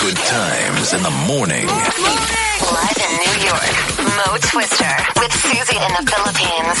Good times in the morning. Live in New York, Mo Twister with Susie in the Philippines.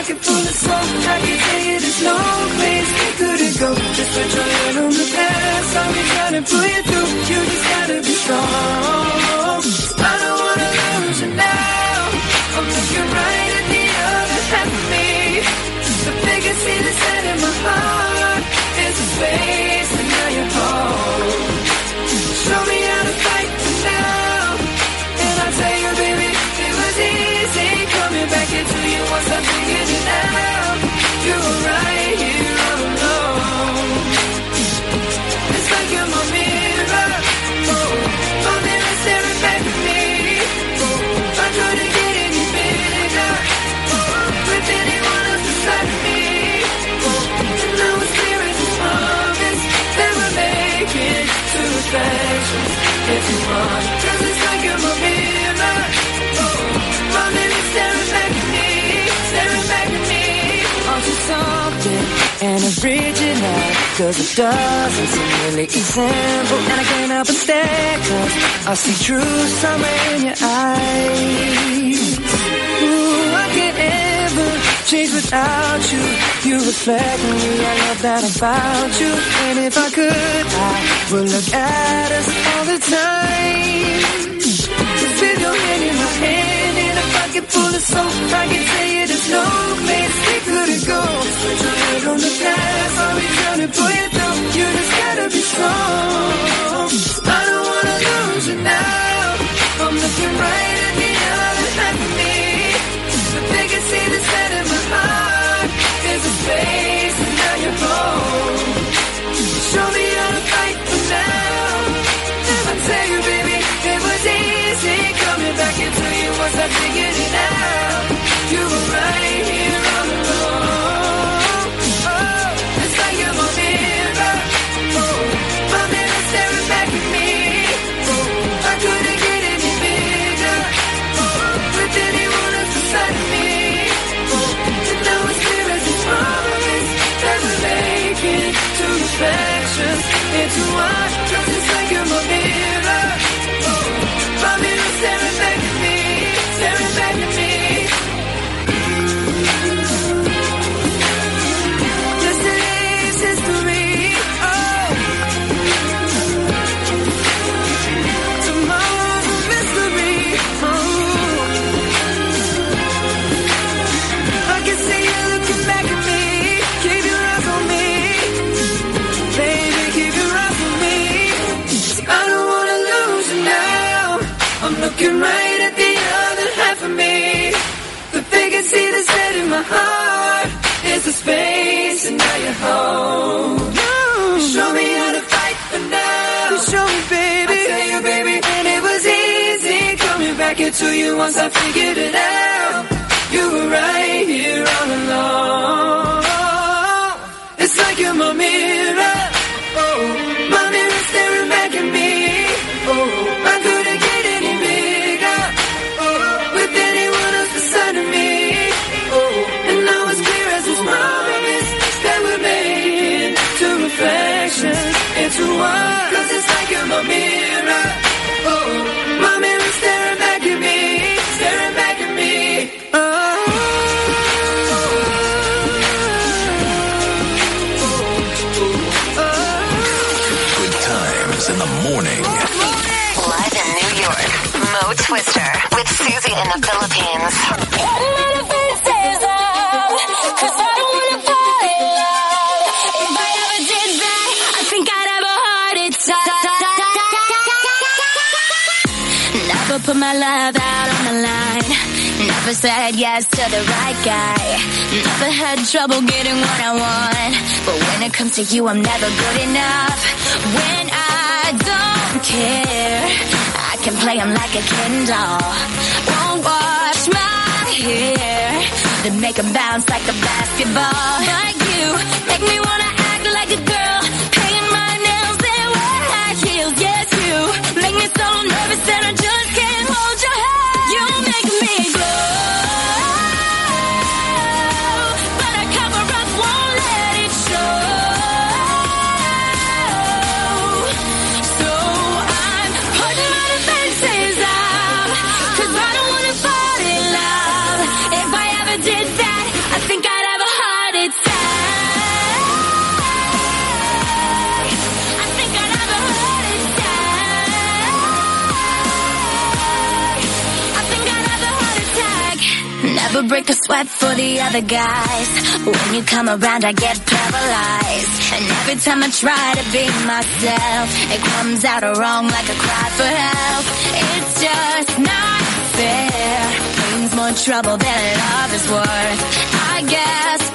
pocket full of smoke. I can tell you there's no place we couldn't go. Just put your hand on the past I'll be trying to pull you through. You just gotta be strong. I don't wanna lose you now. I'm looking right at the other half of me. The biggest see the set in my heart Is a space and now you're home. Show me right and original Cause it doesn't seem really simple And I can't help but stare Cause I see truth somewhere in your eyes. Ooh, I can't ever change without you. You reflect me, I love that about you. And if I could, I would look at us all the time. Cause with your hand in my hand And a pocket full of soap I can tell you there's no place we couldn't go. Put your head on the I'll be trying to pull you through You just gotta be strong. I don't wanna lose you now. I'm looking right at the other half of me. The biggest see the my heart is a space, and now you're home. You Show me how to fight for now. Show me, baby. I tell you, baby, and it was easy coming back into you once I figured it out. You were right here all along. It's like you're my mirror. One. Cause it's like you're my mirror. Oh, my mirror staring back at me, staring back at me. Good times in the morning. Live in New York, Mo Twister with Susie in the Philippines. Put my love out on the line. Never said yes to the right guy. Never had trouble getting what I want. But when it comes to you, I'm never good enough. When I don't care, I can play him like a Ken doll. Won't wash my hair, then make him bounce like a basketball. Like you, make me wanna act like a girl, paint my nails and wear high heels. Yes, you make me so nervous that I just can't break a sweat for the other guys. When you come around, I get paralyzed. And every time I try to be myself, it comes out wrong like a cry for help. It's just not fair. Pain's more trouble than love is worth. I guess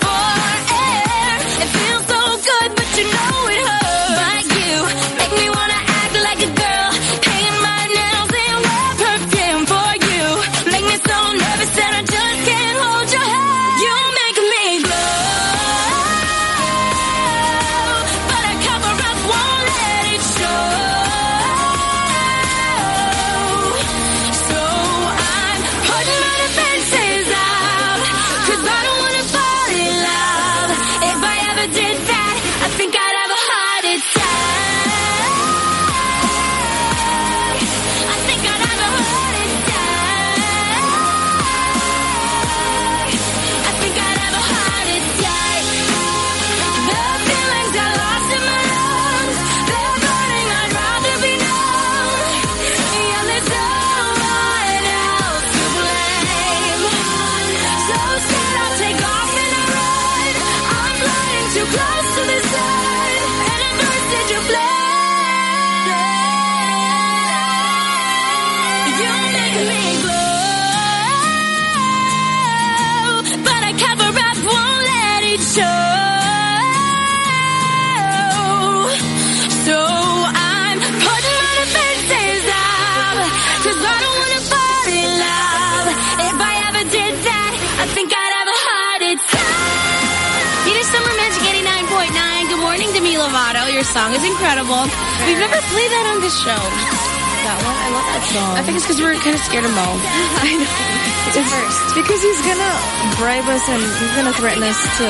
Your song is incredible. We've never played that on this show. That one, I love that song. I think it's because we're kind of scared of Mo. I know. It's first. Because he's gonna bribe us and he's gonna threaten us to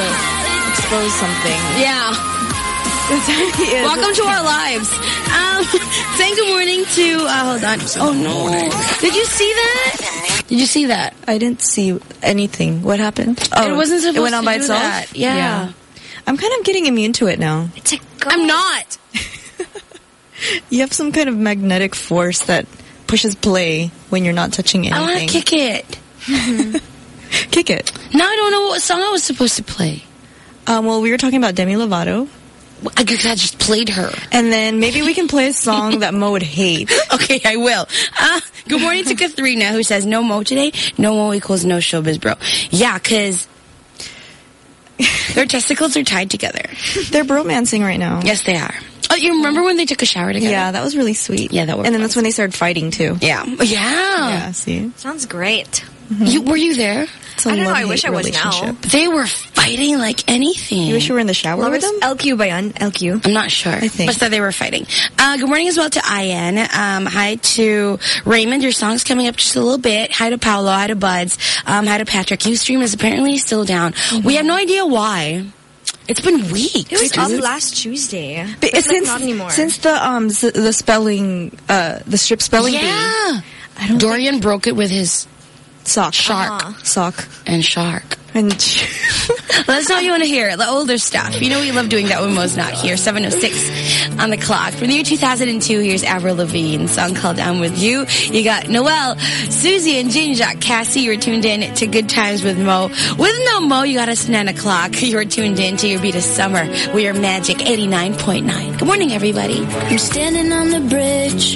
expose something. Yeah. That's how he is. Welcome to our lives. Um, saying good morning to, uh, hold on. Oh no. Did you see that? Did you see that? I didn't see anything. What happened? Oh, it wasn't supposed it went on to by do itself. that. Yeah. I'm kind of getting immune to it now. It's a I'm not. You have some kind of magnetic force that pushes play when you're not touching I want to kick it. Kick it. Now I don't know what song I was supposed to play. Um, well, we were talking about Demi Lovato, I, guess I just played her. and then maybe we can play a song that Mo would hate. Okay, I will. Uh, good morning to Katharina, who says, no Mo today? No Mo equals no showbiz, bro. Yeah, because their testicles are tied together. They're bromancing right now. Yes, they are. Oh, you remember when they took a shower together? Yeah, that was really sweet. Yeah, that was And then that's when they started fighting too. Yeah. Oh, yeah. Yeah, see, Sounds great. You, were you there? It's a I don't know, I wish I was now. relationship. They were fighting like anything. You wish you were in the shower Well, with it's them. LQ by un- LQ. I'm not sure. I think. But that they were fighting. Uh, good morning as well to Ian. Um, hi to Raymond. Your song's coming up just a little bit. Hi to Paolo. Hi to Buds. Um, hi to Patrick. Ustream is apparently still down. We have no idea why. It's been weeks. It was up last Tuesday. But But since not anymore. since the um the spelling uh the strip spelling bee, yeah. I don't Dorian broke it with his sock shark Uh-huh. sock and shark. and Let us know what you want to hear. The older stuff. You know we love doing that when Mo's not here. 7.06 on the clock. From the year 2002, here's Avril Lavigne. Song called I'm With You. You got Noel, Susie, and Ginger. Cassie, you're tuned in to Good Times with Mo. With no Mo, you got us 9 o'clock. You're tuned in to your beat of summer. We are Magic 89.9. Good morning, everybody. I'm standing on the bridge.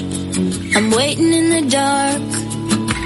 I'm waiting in the dark.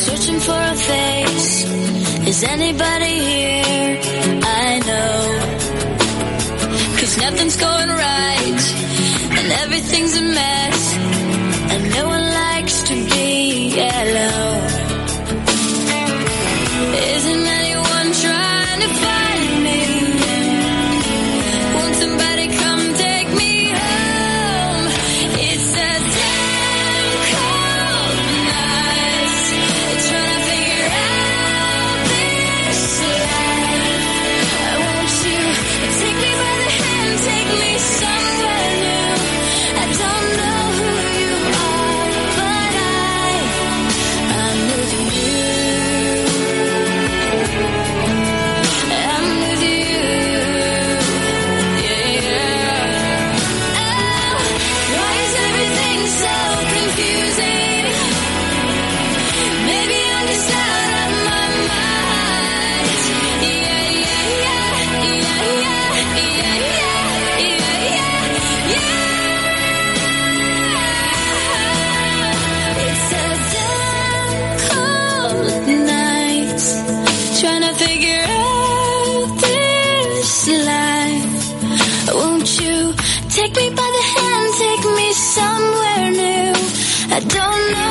searching for a face. Is anybody here? Nothing's going right. And everything's a mess. Don't know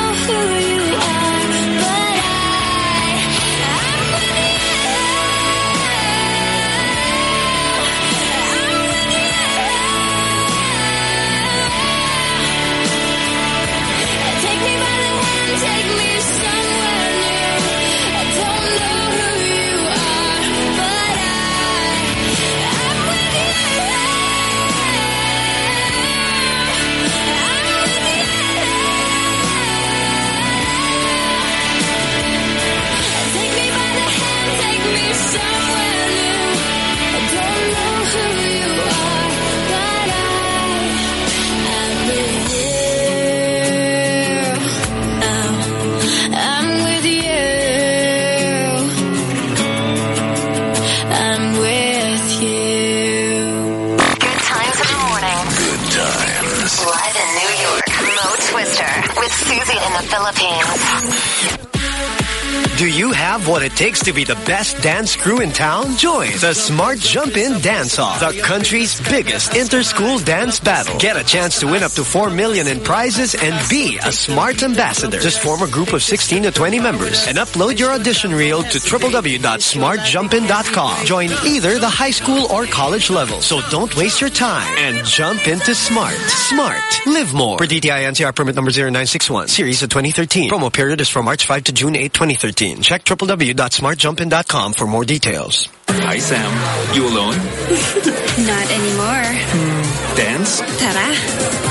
what it takes to be the best dance crew in town? Join the Smart Jump In Dance Off, the country's biggest inter-school dance battle. Get a chance to win up to 4 million in prizes and be a Smart Ambassador. Just form a group of 16 to 20 members and upload your audition reel to www.smartjumpin.com. Join either the high school or college level. So don't waste your time and jump into Smart. Smart. Live more. For DTI NCR permit number 0961, series of 2013. Promo period is from March 5 to June 8, 2013. Check www.smartjumpin.com for more details. Hi, Sam. You alone? Not anymore. Hmm. Dance? Tara,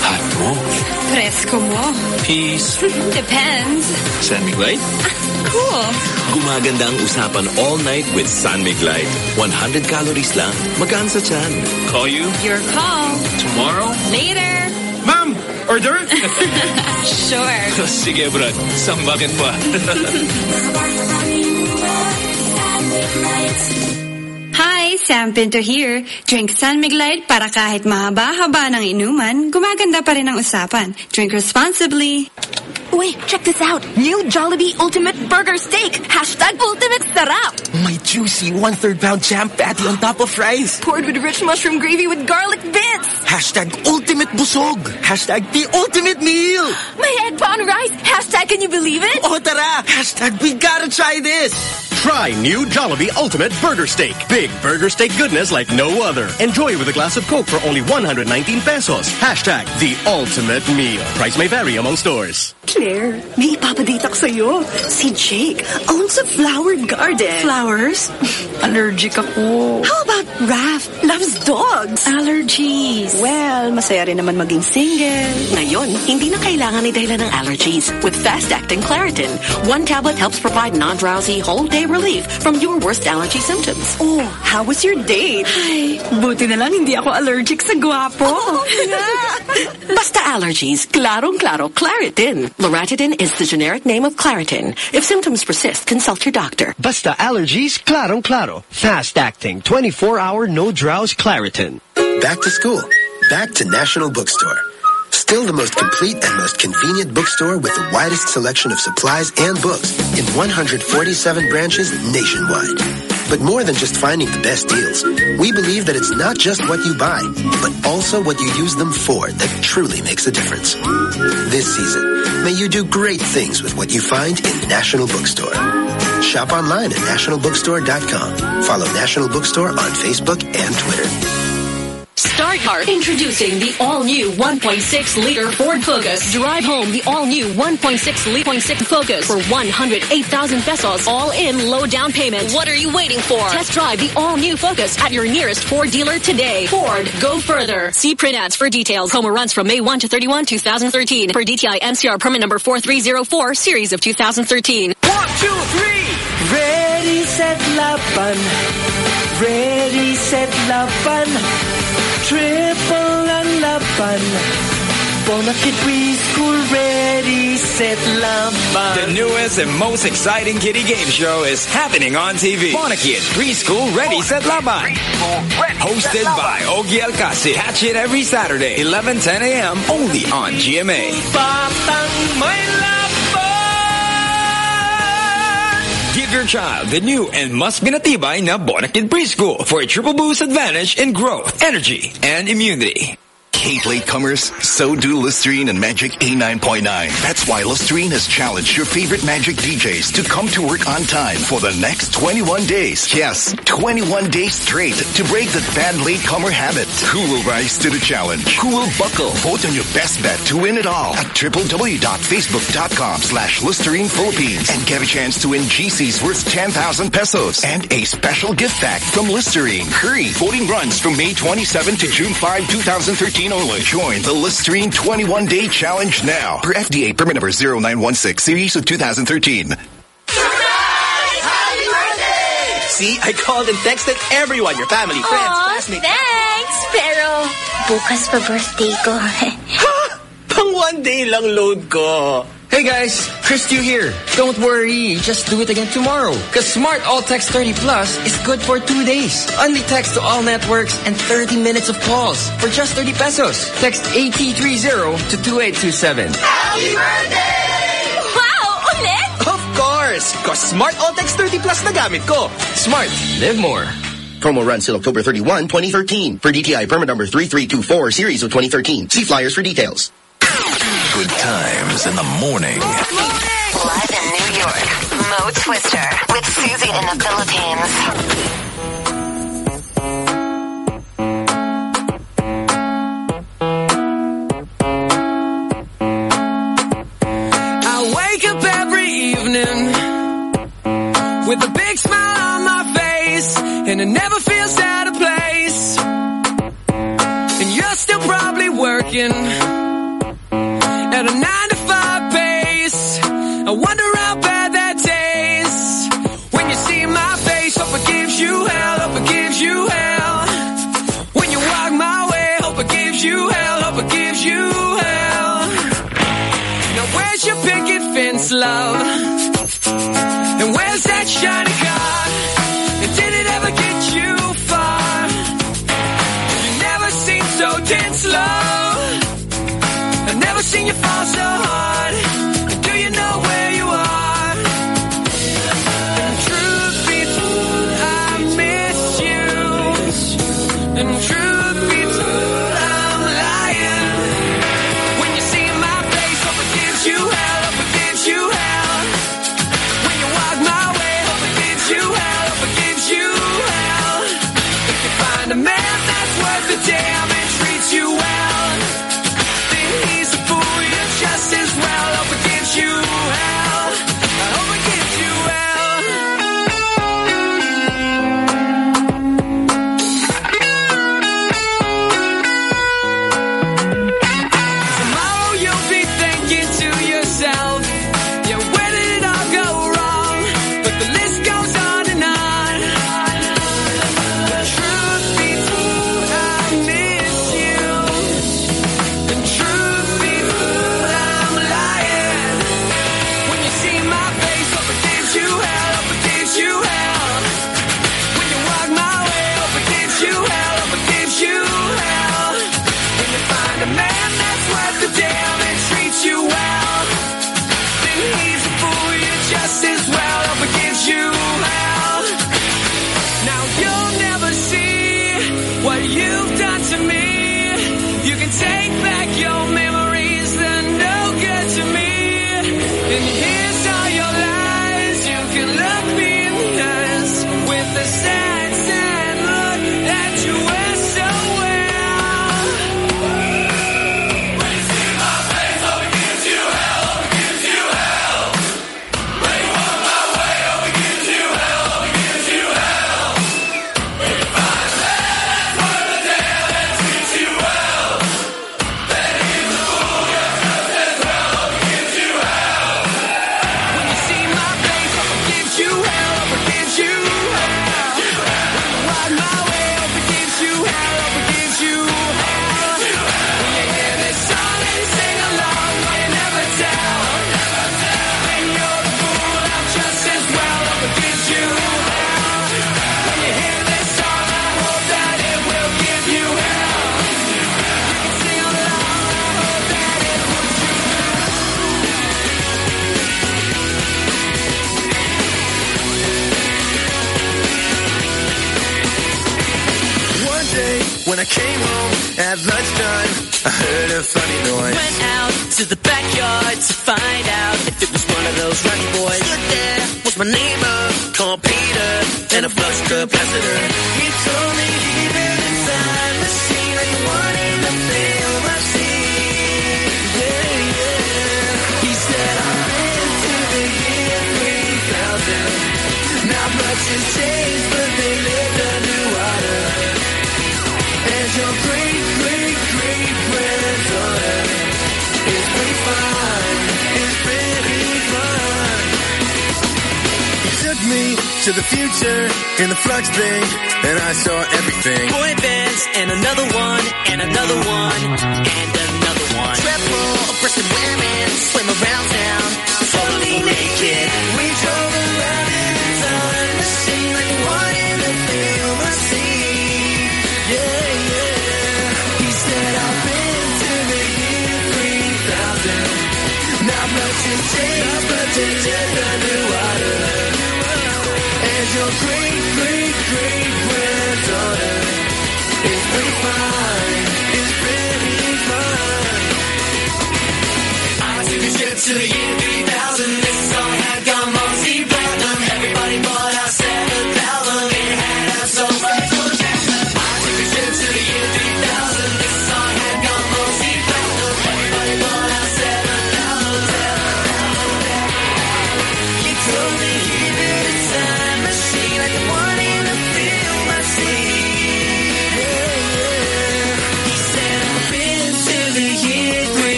Hot mo. presko mo. Peace. Depends. San Miguel? Ah, cool. Gumaganda ang usapan all night with San Mig Light. 100 calories lang, magaan sa tiyan. Call you Your call. tomorrow? Later. Ma'am! Order? Sure. Sige, Brad. Sambakin pa. Hi, Sam Pinto here. Drink San Miglite para kahit mahaba-haba ng inuman, gumaganda pa rin ang usapan. Drink responsibly. Wait, check this out. New Jollibee Ultimate Burger Steak. Hashtag Ultimate Sarap. My juicy one-third pound jam patty on top of fries. Poured with rich mushroom gravy with garlic bits. Hashtag ultimate busog. Hashtag the ultimate meal. My egg pan rice. Hashtag can you believe it? Oh, tara! Hashtag we gotta try this. Try new Jollibee Ultimate Burger Steak. Big burger steak goodness like no other. Enjoy with a glass of Coke for only 119 pesos. Hashtag the ultimate meal. Price may vary among stores. Claire, may ipapadate ako sa'yo. Si Jake owns a flower garden. Flowers? Allergic ako. How about Raph loves dogs? Allergies. Well, masaya rin naman maging single. Ngayon, hindi na kailangan ni dahilan ng allergies with fast-acting Claritin. One tablet helps provide non-drowsy whole-day relief from your worst allergy symptoms. Oh, how was your date? Ay, buti na lang hindi ako allergic sa gwapo. Basta allergies, klarong-klaro Claritin. Loratadine is the generic name of Claritin. If symptoms persist, consult your doctor. Basta allergies, clarong claro. Fast acting, 24-hour no drowse Claritin. Back to school. Back to National Bookstore. Still the most complete and most convenient bookstore with the widest selection of supplies and books in 147 branches nationwide. But more than just finding the best deals, we believe that it's not just what you buy, but also what you use them for that truly makes a difference. This season, may you do great things with what you find in National Bookstore. Shop online at nationalbookstore.com. Follow National Bookstore on Facebook and Twitter. Star Car introducing the all-new 1.6-liter Ford Focus. Drive home the all-new 1.6-liter Focus for 108,000 pesos, all in low down payment. What are you waiting for? Test drive the all-new Focus at your nearest Ford dealer today. Ford, go further. See print ads for details. Promo runs from May 1 to 31, 2013. Per DTI NCR permit number 4304, series of 2013. One, two, three. Ready, set, laban. Ready, set, laban. Triple ang laban. Bonakid Preschool Ready, set, laban. The newest and most exciting kiddie game show is happening on TV. Monarchy Preschool Ready Set Laban. Hosted by Ogie Alcasid. Catch it every Saturday, 11:10 a.m. only on GMA. Give your child the new and must be natibay na Bonakid Preschool for a triple boost advantage in growth, energy, and immunity. Hate latecomers? So do Listerine and Magic 89.9. That's why Listerine has challenged your favorite Magic DJs to come to work on time for the next 21 days. Yes, 21 days straight to break the bad latecomer habit. Who will rise to the challenge? Who will buckle? Vote on your best bet to win it all at www.facebook.com slash Listerine Philippines and get a chance to win GC's worth 10,000 pesos and a special gift pack from Listerine. Hurry! Voting runs from May 27 to June 5, 2013 only. Join the Listerine 21-Day Challenge now. Per FDA permit number 0916 series of 2013. See, I called and texted everyone, your family, friends, Aw, classmates. thanks! Pero, bukas pa birthday ko. ha! Pang one day lang load ko. Hey guys, Chris Q here. Don't worry, just do it again tomorrow. Cause Smart All Text 30 Plus is good for two days. Only text to all networks and 30 minutes of calls for just 30 pesos. Text AT30 to 2827. Happy birthday! Wow! Ulit? Of course! Cause Smart All Text 30 Plus na gamit ko. Smart. Live more. Promo runs till October 31, 2013. For DTI permit number 3324, series of 2013. See flyers for details. Good times in the morning. Live in New York, Mo Twister with Susie in the Philippines. I wake up every evening with a big smile on my face, and it never feels out of place. And you're still probably working at a nine to five pace. I wonder how bad that tastes when you see my face. Hope it gives you hell. Hope it gives you hell. When you walk my way, hope it gives you hell. Hope it gives you hell. Now where's your picket fence, love? And where's that shiny car?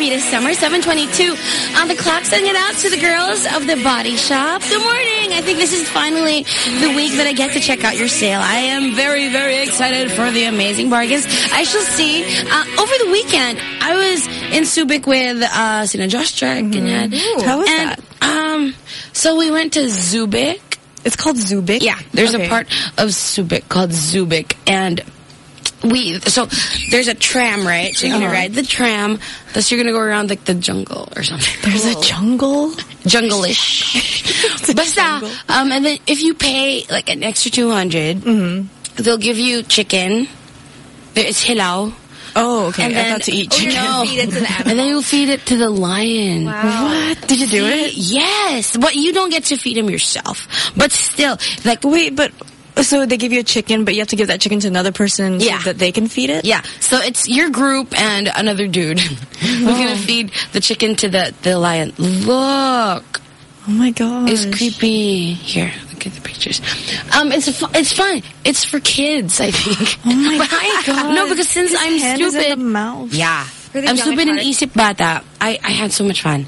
89.9, we summer, 722 on the clock. Sending it out to the girls of the Body Shop. Good morning. I think this is finally the week that I get to check out your sale. I am very, very excited for the amazing bargains. I shall see. Uh, over the weekend, I was in Subic with uh, Sina Josh Trek and Mm-hmm. Ooh, how was and, that? Um, so we went to Zoobic. It's called Zoobic? Yeah, there's Okay. a part of Subic called Zoobic, and we so there's a tram, right? So you're gonna Uh-huh. ride the tram. Thus, you're gonna go around like the jungle or something. There's a jungle? Jungle-ish. Basta. Um, and then if you pay like an extra 200 Mm-hmm. they'll give you chicken. It's hilaw. Oh, okay. And I then, thought to eat oh, chicken. no. To the And then you'll feed it to the lion. Wow. What? Did you do it? Yes. But you don't get to feed him yourself. But still, like... Wait, but... So they give you a chicken, but you have to give that chicken to another person Yeah. so that they can feed it? Yeah. So it's your group and another dude who's gonna feed the chicken to the, the lion. Look. Oh my god. It's creepy. Here, look at the pictures. Um, it's it's fun. It's for kids, I think. Oh my god. No, because since His I'm stupid. Yeah. Really I'm stupid and isip bata. I, I had so much fun.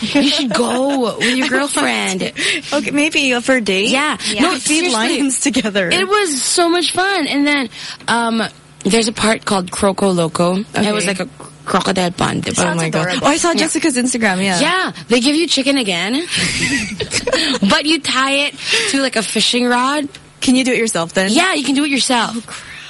You should go with your girlfriend. Okay, maybe for a date? Yeah. No, No, feed lions together. It was so much fun. And then um, there's a part called Croco Loco. It was like a crocodile pond. diba? oh my god. Oh, I saw Jessica's Instagram, yeah. Yeah, they give you chicken again, but you tie it to like a fishing rod. Can you do it yourself then? Yeah, you can do it yourself.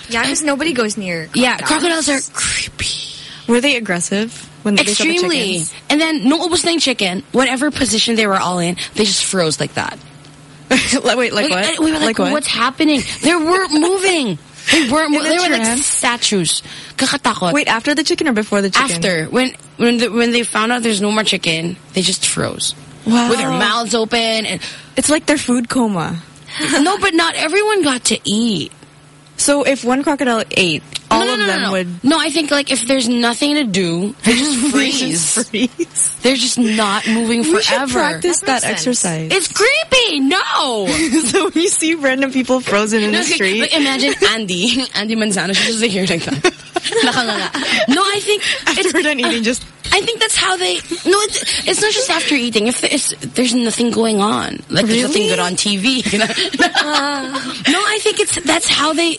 Yeah, because nobody goes near. yeah, crocodiles are creepy. Were they aggressive when they saw the Extremely. And then, no ubos na yung chicken, whatever position they were all in, they just froze like that. like, wait, like, what? Uh, we were like, Like what? what's happening? They weren't moving. They weren't In moving. the They were like statues. Kakatakot. Wait, after the chicken or before the chicken? After. When when the, when they found out there's no more chicken, they just froze. Wow. With their mouths open. and It's like their food coma. No, but not everyone got to eat. So if one crocodile ate all all no, of no, them no, no. would. No, I think like if there's nothing to do, they just freeze. freeze. They're just not moving We should practice that exercise. It's creepy. No. so you see random people frozen in No, the okay, street. Like imagine Andi, Andi Manzano, she's just here like that. No, I think After we're done eating, uh, just I think that's how they. No, it's, it's not just after eating. If there's, there's nothing going on, like there's nothing good on TV. You know? no, I think it's that's how they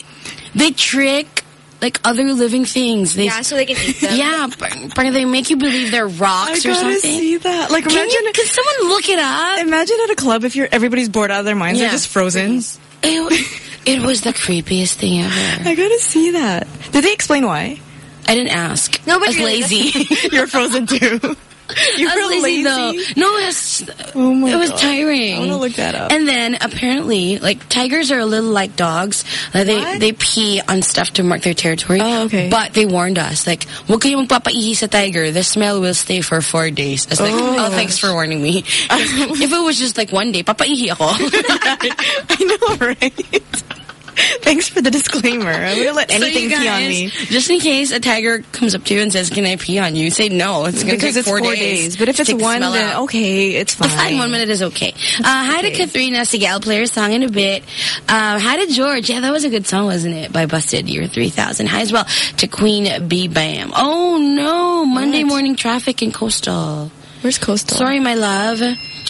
they trick like other living things. They, Yeah, so they can eat them. Yeah, par- par- they make you believe they're I rocks or gotta something. see that. Like Can, imagine, you, can someone look it up? imagine at a club if you're everybody's bored out of their minds. Yeah. They're just frozen. It, it was the creepiest thing ever. I gotta see that. Did they explain why? I didn't ask. No, but I was really, lazy. You're frozen too. You were lazy, lazy. though. No, it was, Oh my it was God. tiring. I wanna look that up. And then apparently, like tigers are a little like dogs. Like, they they pee on stuff to mark their territory. Oh, okay. But they warned us like, "Huwag kayong magpapaihi sa tiger. The smell will stay for four days." I was like, Oh. "Oh, thanks for warning me." if it was just like one day, papaihi ako. I know, right? Thanks for the disclaimer. I would have let So you anything pee on me. Just in case a tiger comes up to you and says, "Can I pee on you?" Say no. It's going to Because take it's four, four days. days. But if it's one, then out. okay, it's fine. Fine, one minute is okay. Uh, hi to Katharina. Sige, I'll play her song in a bit. Um, hi to George. Yeah, that was a good song, wasn't it? By Busted, Year 3000. Hi as well to Queen B Bam. Oh, no. Monday What? morning traffic in Coastal. Where's Coastal? Sorry, my love.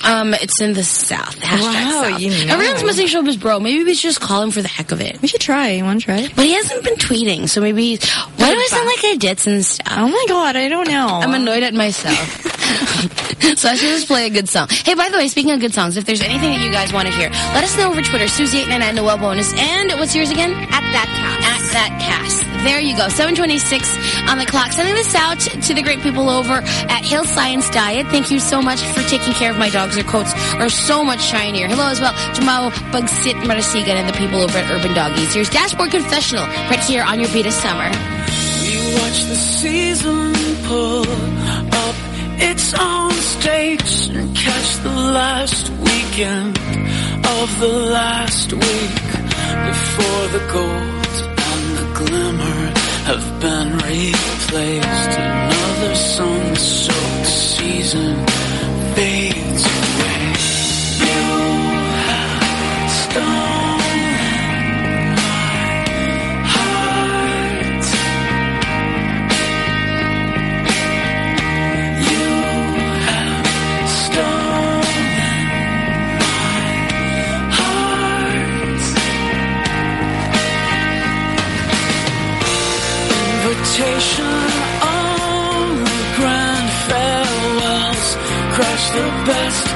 Um, it's in the south. Wow, south. you know. Everyone's missing showbiz, bro. Maybe we should just call him for the heck of it. We should try. You want to try? But he hasn't been tweeting, so maybe... Why do I sound like I did and stuff? Oh my god, I don't know. I'm annoyed at myself. so I should just play a good song. Hey, by the way, speaking of good songs, if there's anything that you guys want to hear, let us know over Twitter, Susie899 Noel Bonus. And what's yours again? At that cast. At that cast. There you go. 726 on the clock. Sending this out to the great people over at Hill Science Diet. Thank you so much for taking care of my dogs. Their coats are so much shinier. Hello as well to Mao Bagsit Marasigan and the people over at Urban Doggies. Here's Dashboard Confessional right here on your Beat of Summer. We watch the season pull up its own stakes and catch the last weekend of the last week before the the glimmer have been replaced. Another sun-soaked season fades Invitation only grand farewells. Crash the best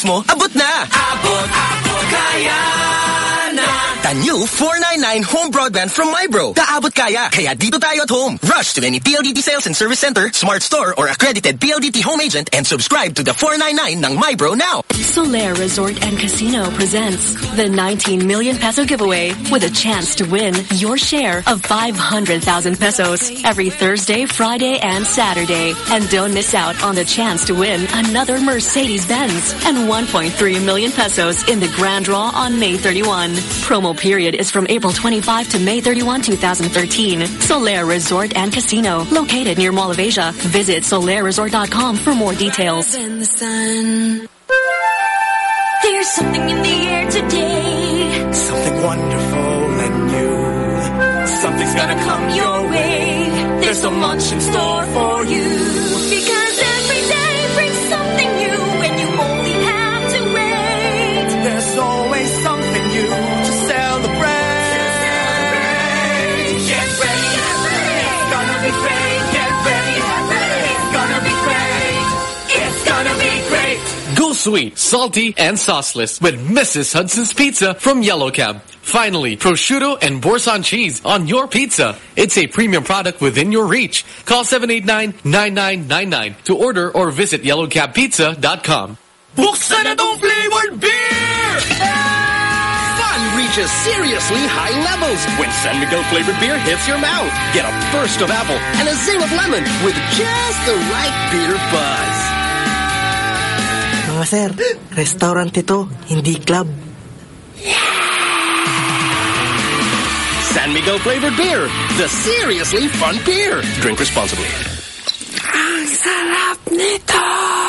bahay mismo, abot na. Abot, abot, kaya na. The new 499 home broadband from Mybro. Kaabot kaya. Kaya dito tayo at home. Rush to any PLDT sales and service center, smart store, or accredited PLDT home agent and subscribe to the 499 ng Mybro now. Solaire Resort and Casino presents the 19 million peso giveaway with a chance to win your share of 500,000 pesos every Thursday, Friday, and Saturday. And don't miss out on the chance to win another Mercedes-Benz and 1.3 million pesos in the grand draw on May 31. Promo period is from April 25 to May 31, 2013. Solaire Resort and Casino, located near Mall of Asia. Visit solaireresort.com for more details. in the sun. There's something in the air today. Something wonderful and new. Something's gonna come your way. There's so much in store for you. Sweet, salty, and sauceless with Mrs. Hudson's Pizza from Yellow Cab. Finally, prosciutto and Boursin cheese on your pizza. It's a premium product within your reach. Call 789-9999 to order or visit yellowcabpizza.com. Buksan na tong flavored beer! Fun reaches seriously high levels when San Miguel flavored beer hits your mouth. Get a burst of apple and a zing of lemon with just the right beer buzz. Mga sir, restaurant ito, hindi club. San Miguel flavored beer, the seriously fun beer. Drink responsibly. Ang sarap nito!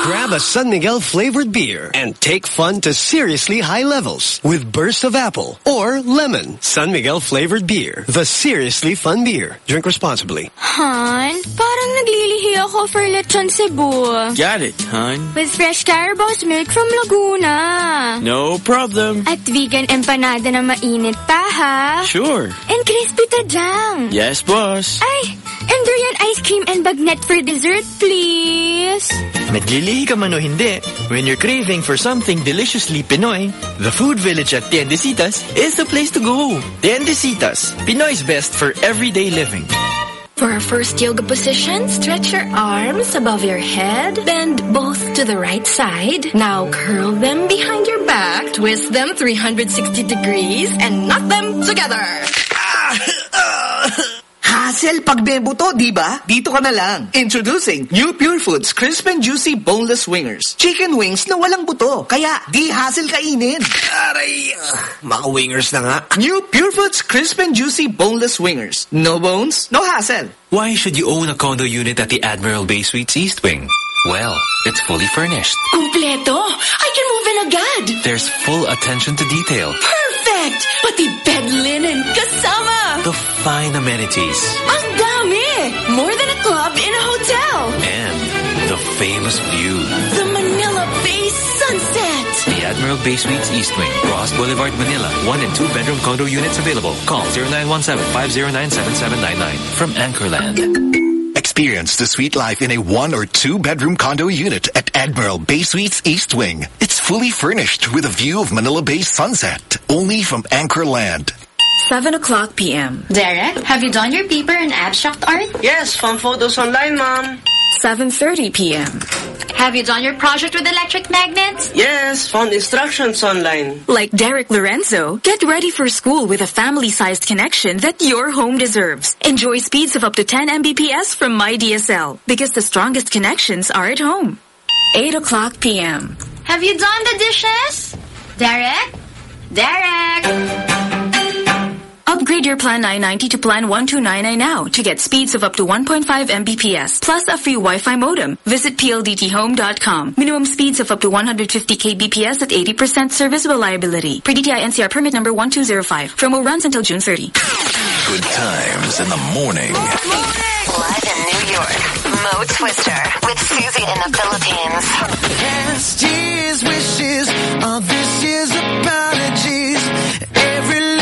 Grab a San Miguel flavored beer and take fun to seriously high levels with burst of apple or lemon. San Miguel flavored beer, the seriously fun beer. Drink responsibly. Han, parang naglilihi ako for lechon Cebu. Got it, hon. With fresh Carabao's milk from Laguna. No problem. At Vigan empanada na mainit pa, ha? Sure. And crispy tadyang. Yes, boss. Ay, and durian ice cream and bagnet for dessert, please. Naglilihi ka man o hindi, when you're craving for something deliciously Pinoy, the Food Village at Tiendesitas is the place to go. Tiendesitas, Pinoy's best for everyday living. For our first yoga position, stretch your arms above your head, bend both to the right side. Now curl them behind your back, twist them 360 degrees, and knot them together. Hassle pag bebo to, di ba? Dito ka na lang. Introducing New Pure Foods Crisp and Juicy Boneless Wingers. Chicken wings na walang buto, kaya di hassle kainin. Aray, mga wingers na nga. New Pure Foods Crisp and Juicy Boneless Wingers. No bones, no hassle. Why should you own a condo unit at the Admiral Bay Suites East Wing? Well, it's fully furnished. Kumpleto! I can move in agad! There's full attention to detail. Perfect! Pati bed linen kasama! The fine amenities. Ang dami! More than a club in a hotel! And the famous view. The Manila Bay Sunset! The Admiral Bay Suites East Wing, Roxas Boulevard, Manila. One and two bedroom condo units available. Call 0917-509-7799 from Anchorland. Experience the sweet life in a one or two bedroom condo unit at Admiral Bay Suites East Wing. It's fully furnished with a view of Manila Bay sunset. Only from Anchor Land. 7 o'clock p.m. Derek, have you done your paper and abstract art? Yes, fun photos online, Mom. 7.30 p.m. Have you done your project with electric magnets? Yes, found instructions online. Like Derek Lorenzo, get ready for school with a family-sized connection that your home deserves. Enjoy speeds of up to 10 Mbps from MyDSL because the strongest connections are at home. 8 o'clock p.m. Have you done the dishes? Derek? Derek? Upgrade Upgrade your Plan 990 to Plan 1299 now to get speeds of up to 1.5 Mbps plus a free Wi-Fi modem. Visit pldthome.com. Minimum speeds of up to 150 kbps at 80% service reliability. Per DTI NCR permit number 1205. Promo runs until June 30. Good times in the morning. Live in New York, Mo Twister with Susie in the Philippines. Past year's wishes are this year's apologies. Every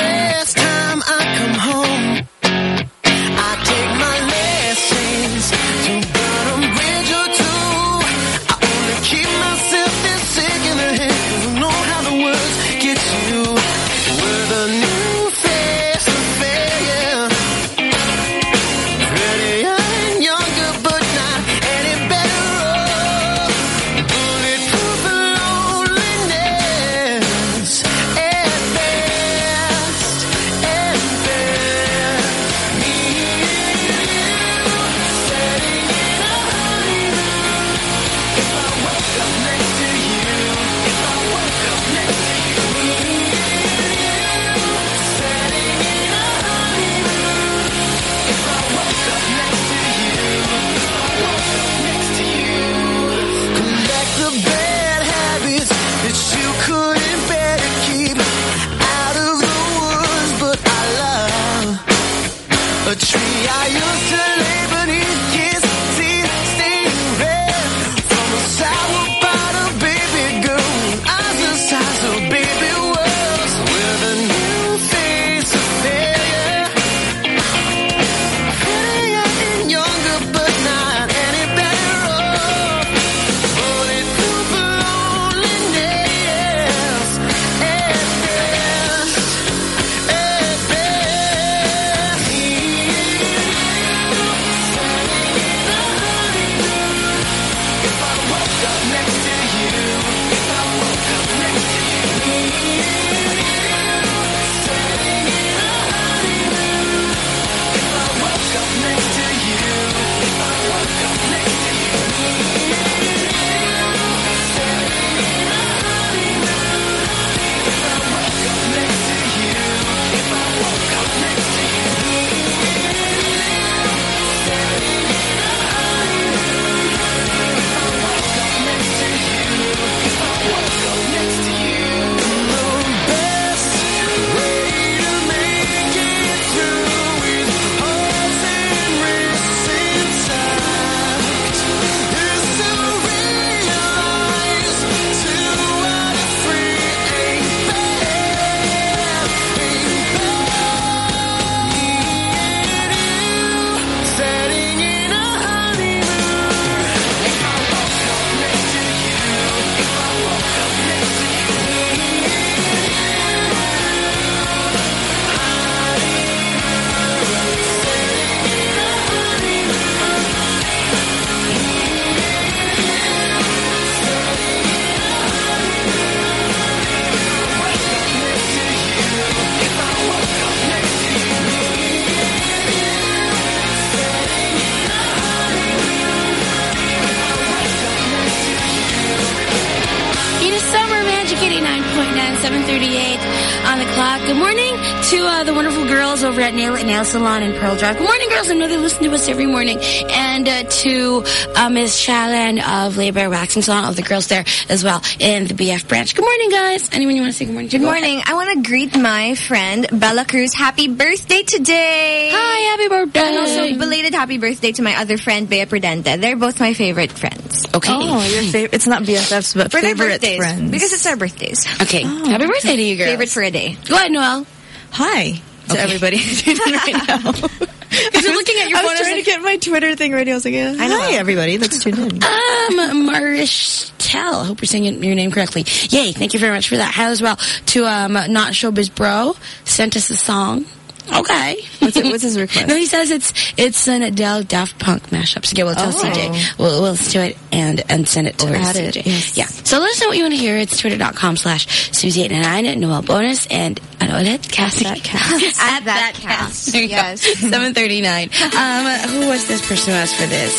Nail It Nail Salon in Pearl Drive. Good morning, girls. I know they listen to us every morning. And uh, to uh, Ms. Shalan of Lay Bare Waxing Salon, all the girls there as well in the BF branch. Good morning, guys. Anyone you want to say good morning to? Good morning. I want to greet my friend Bella Cruz. Happy birthday today! Hi, happy birthday! And also belated happy birthday to my other friend Bea Prudente. They're both my favorite friends. Okay. Oh, your favorite. It's not BFFs, but For favorite birthdays. friends. Because it's our birthdays. Okay. Happy birthday to you, girls. Favorite for a day. Go ahead, Noel. Hi to everybody right now. Because you're looking at your iPhone. was trying to get my Twitter thing ready. I was like, uh, I know. hi everybody Let's tune in. Um, Marishtel. I hope you're saying your name correctly. Yay, thank you very much for that. Hi as well to um, Not Showbiz Bro. Sent us a song. Okay. What's, it, what's his request? No, he says it's it's an Adele Daft Punk mashup. So yeah, we'll tell Oh. CJ. We'll, we'll listen to it and and send it over to add CJ. it, yes. Yeah. So let us know what you want to hear. It's twitter.com slash Susie899 Noel Bonus and Ano ulit? Cassie? That cast. At that cast. There you yes. go. 739. Um, who was this person who asked for this?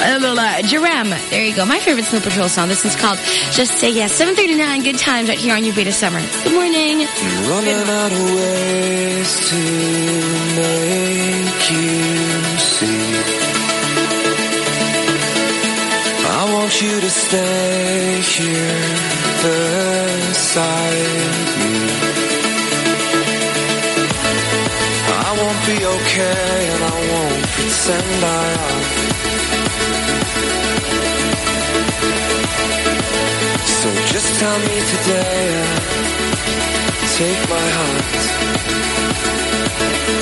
Uh, Jerem. There you go. My favorite Snow Patrol song. This is called Just Say Yes. 739. Good times right here on your Beta Summer. Good morning. Running out of ways to I want you to stay here beside me. I won't be okay and I won't pretend I am. So just tell me today take my heart.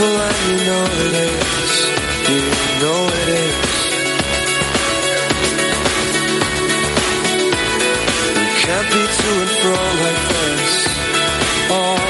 Simple and you know it is. You know it is. We can't be to and fro like this all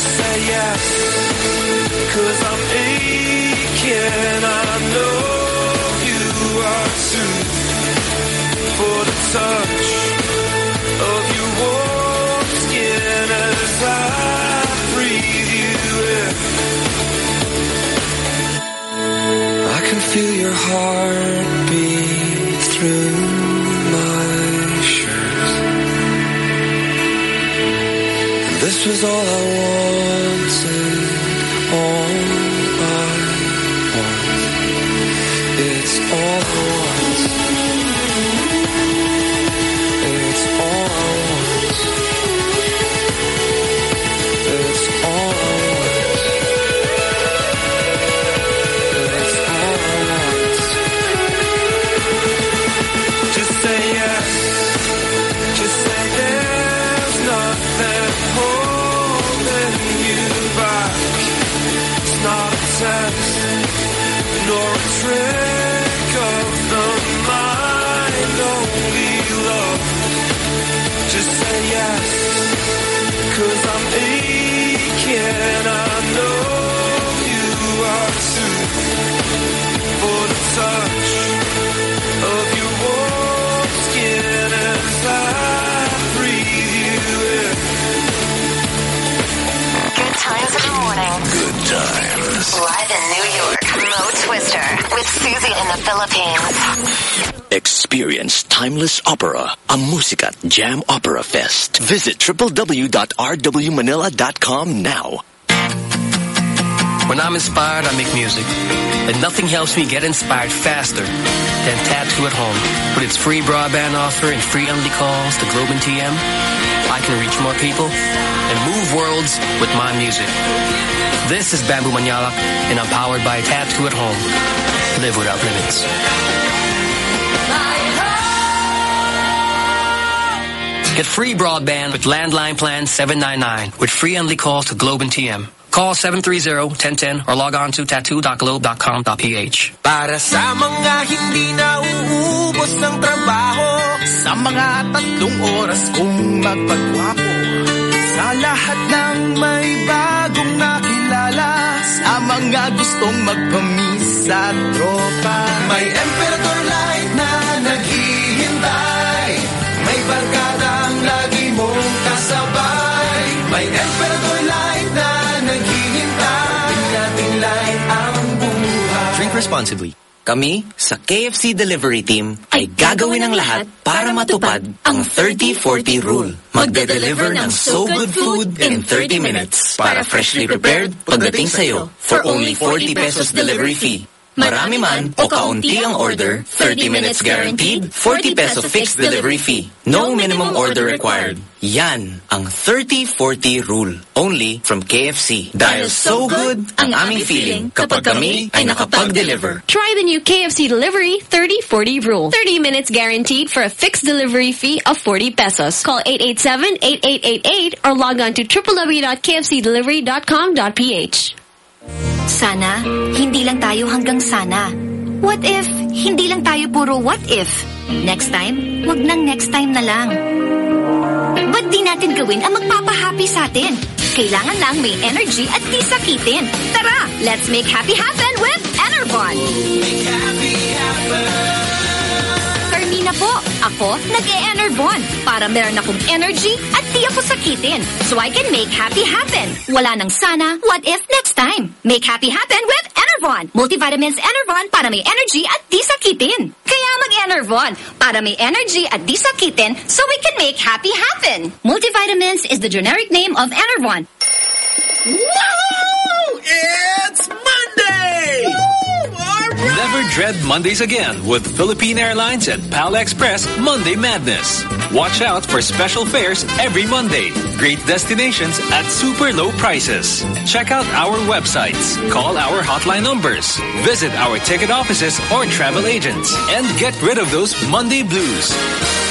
say yes, cause I'm aching, I know you are too. For the touch of your warm skin as I breathe you in. I can feel your heartbeat through was all I wanted, times in the morning. Good times. Live in New York, Mo Twister with Susie in the Philippines. Experience timeless opera, a Musicat Jam Opera Fest. Visit www.rwmanila.com now. When I'm inspired, I make music. And nothing helps me get inspired faster than Tattoo at Home. With its free broadband offer and free only calls to Globe and TM, I can reach more people and move worlds with my music. This is Bamboo Mañalac, and I'm powered by Tattoo at Home. Live without limits. Get free broadband with Landline Plan 799 with free only calls to Globe and TM. Call 730-1010 or log on to tattoo.globe.com.ph. Para sa mga hindi ng trabaho, sa mga tatlong oras magpagwapo Sa lahat ng may bagong nakilala Sa mga gustong magpamis sa tropa May Light na naghihintay May barkadang lagi mong kasabay May Light na naghihintay Nating light ang buhay Drink responsibly. Kami, sa KFC Delivery Team, ay gagawin ang lahat para matupad ang 30-40 rule. Magde-deliver ng so good food in 30 minutes para freshly prepared pagdating sa'yo for only 40 pesos delivery fee. Marami man o kaunti ang order, 30 minutes guaranteed, 40 peso fixed delivery fee. No minimum order required. Yan ang 30-40 rule. Only from KFC. Dahil so good ang aming feeling kapag kami ay nakapag-deliver. Try the new KFC Delivery 30-40 rule. 30 minutes guaranteed for a fixed delivery fee of 40 pesos. Call 887-8888 or log on to www.kfcdelivery.com.ph. Sana, hindi lang tayo hanggang sana. What if, hindi lang tayo puro what if? Next time, wag nang next time na lang. Ba't di natin gawin ang magpapahappy sa atin? Kailangan lang may energy at di sakitin. Tara, let's make happy happen with Enervon! Carmina po, ako nag-e-Enervon para meron akong energy at di ako sakitin. So I can make happy happen. Wala nang sana, what if next time? Make happy happen with Enervon. Multivitamins Enervon para may energy at di sakitin. Kaya mag-Enervon para may energy at di sakitin so we can make happy happen. Multivitamins is the generic name of Enervon. It's Monday! Never dread Mondays again with Philippine Airlines and PAL Express Monday Madness. Watch out for special fares every Monday. Great destinations at super low prices. Check out our websites. Call our hotline numbers. Visit our ticket offices or travel agents. And get rid of those Monday blues.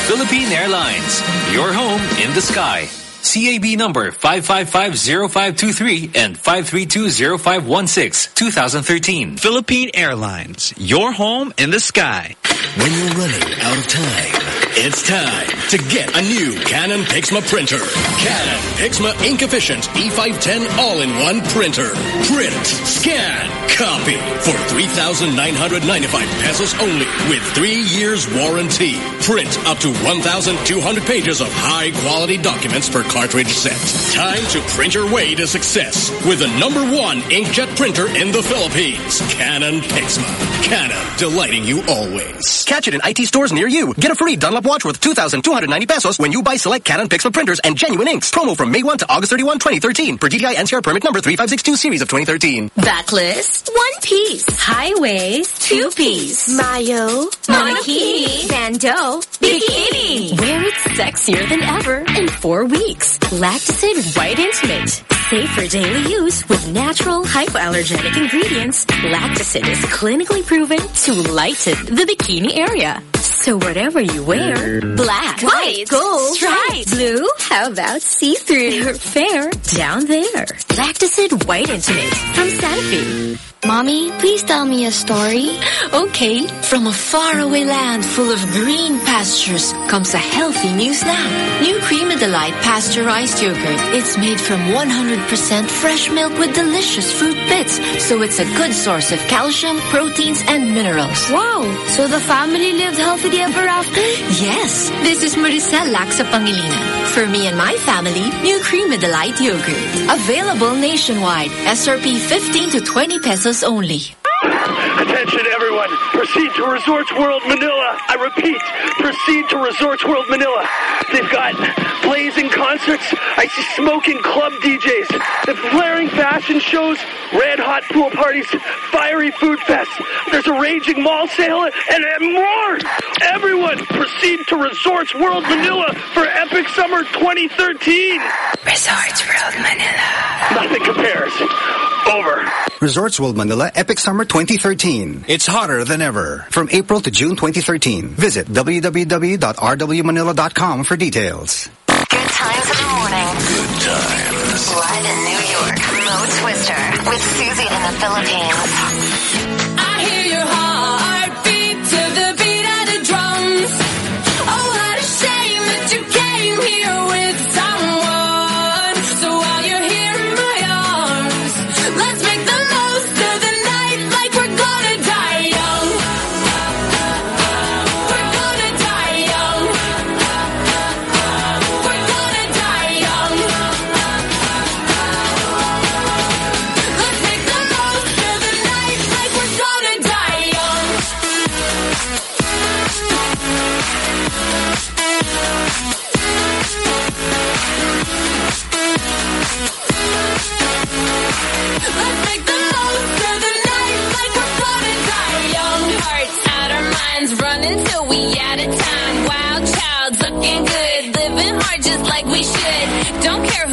Philippine Airlines. Your home in the sky. CAB number 5550523 and 5320516, 2013. Philippine Airlines, your home in the sky. When you're running out of time, it's time to get a new Canon Pixma printer. Canon Pixma Ink Efficient E510 all-in-one printer. Print, scan, copy for 3,995 pesos only with three years warranty. Print up to 1,200 pages of high-quality documents per cartridge set. Time to print your way to success with the number one inkjet printer in the Philippines. Canon Pixma. Canon, delighting you always. Catch it in IT stores near you. Get a free Dunlop watch worth 2,290 pesos when you buy select Canon Pixma printers and genuine inks. Promo from May 1 to August 31, 2013 per DTI NCR permit number 3562 series of 2013. Backlist, one piece. Highways, two piece. maillot, monokini, bandeau, bikini. Wear it sexier than ever in four weeks. Lactacid White Intimate. Safe for daily use with natural hypoallergenic ingredients. Lactacid is clinically proven to lighten the bikini area. So whatever you wear, black, White, gold, stripes, blue, how about see-through? fair, down there. Lactacid White Intimate from Sanofi. Mommy, please tell me a story. Okay, from a faraway land full of green pastures comes a healthy new snack. New Creamy Delight pasteurized yogurt. It's made from 100% fresh milk with delicious fruit bits, so it's a good source of calcium, proteins, and minerals. Wow, so the family lived ever after? Yes, this is Maricel Laxa Pangilinan. For me and my family, New Creamy Delight yogurt. Available nationwide. SRP 15 to 20 pesos only. Attention everyone, proceed to Resorts World Manila. I repeat, proceed to Resorts World Manila. They've got blazing concerts, I see smoking club DJs, the flaring fashion shows, red hot pool parties, fiery food fest. There's a raging mall sale and, and more. Everyone, proceed to Resorts World Manila for Epic Summer 2013. Resorts World Manila. Nothing compares. Over. Resorts World Manila Epic Summer 2013. It's hotter than ever. From April to June 2013. Visit www.rwmanila.com for details. Good times in the morning. Good times. Live in New York, Mo Twister with Susie in the Philippines.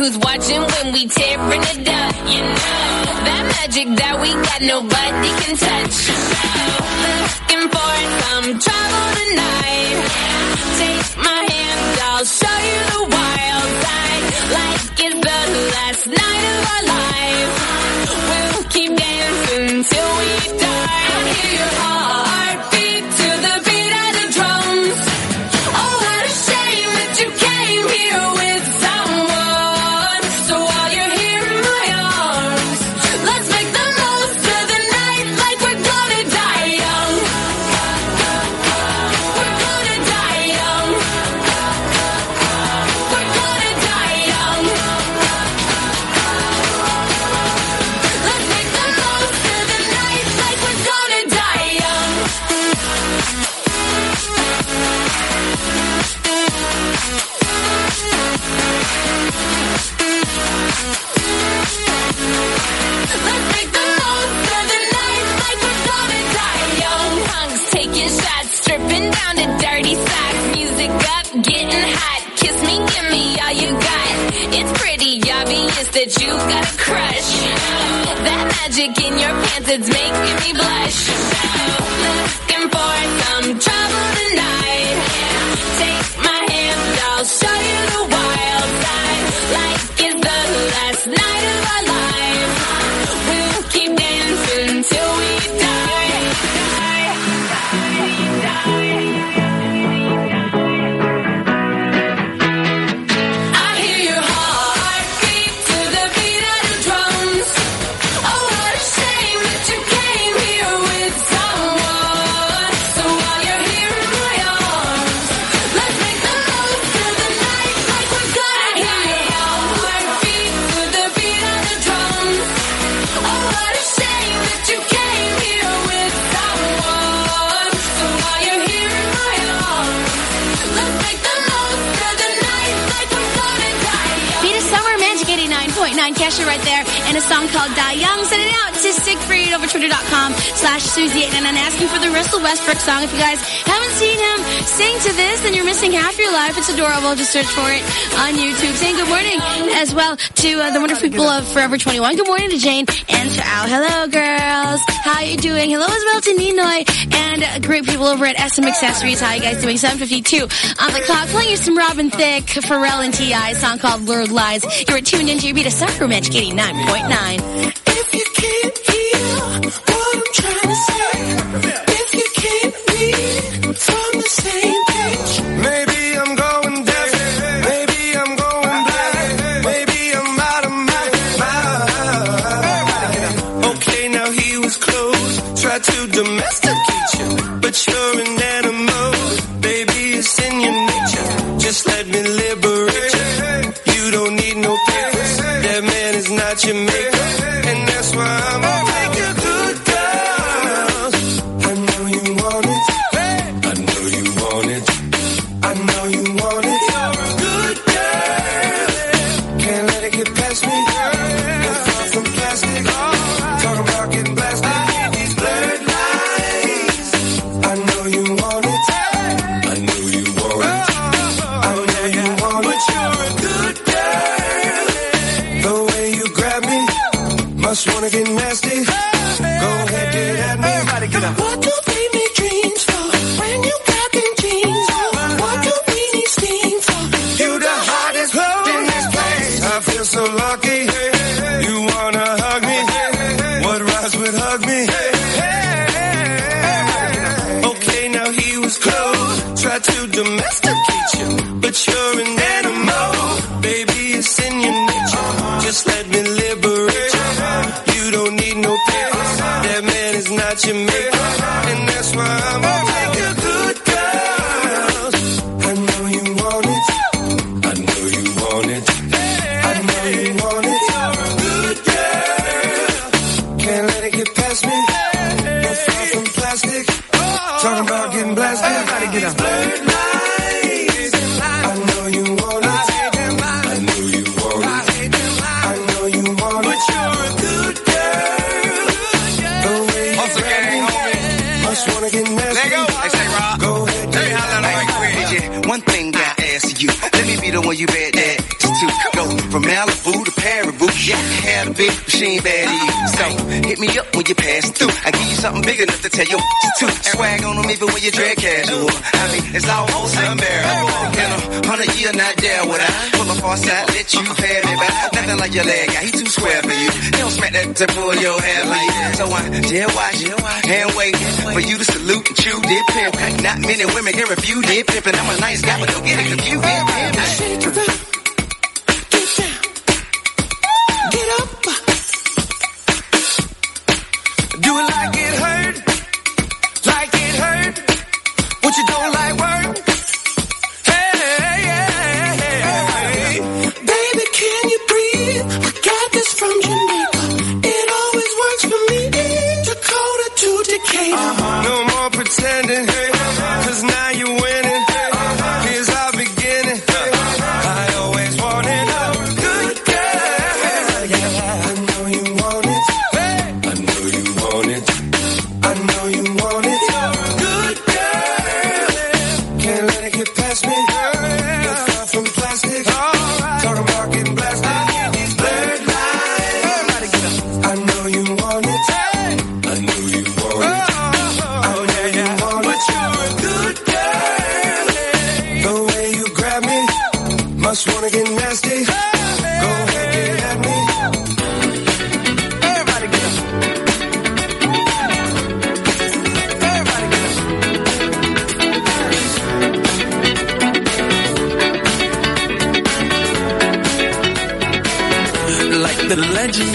who's watching when we tearing it up. You know that magic that we got, nobody can touch. Looking for some trouble tonight. you've got a crush. That magic in your pants, it's making me blush. Right there and a song called Die Young. Send it out to Siegfried over Twitter.com slash Susie And I'm asking for the Russell Westbrook song. If you guys haven't seen him sing to this, then you're missing half your life. It's adorable. Just search for it on YouTube. Saying good morning as well to uh, the wonderful people of Forever 21. Good morning to Jane and to Al. Hello, girls. How you doing? Hello as well to Ninoy and great people over at SM Accessories. How you guys doing? 752 on the clock. Playing you some Robin Thicke, Pharrell and T.I. song called "Blurred Lines. You're tuned into your beat of Sacramento 89.9. If you can't hear what I'm trying to say even when you drink casual. I mean, it's almost unbearable. In a hundred year, not there would I pull a on side, let you pad me back. Nothing like your leg guy, he too square for you. He don't smack that to pull your hair like. So I dead watch and wait for you to salute and chew dip pimp. Not many women can refuse dip pimp, and I'm a nice guy, but don't get it confused.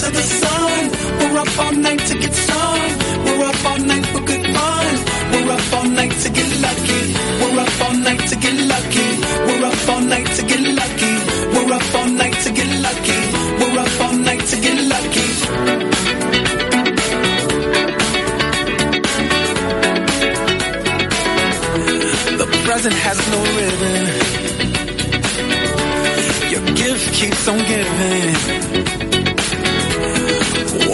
to the sun. We're up all night to get some. We're up all night for good fun. We're up all night to get lucky. We're up all night to get lucky. We're up all night to get lucky. We're up all night to get lucky. We're up all night to get lucky. The present has no rhythm. Your gift keeps on giving.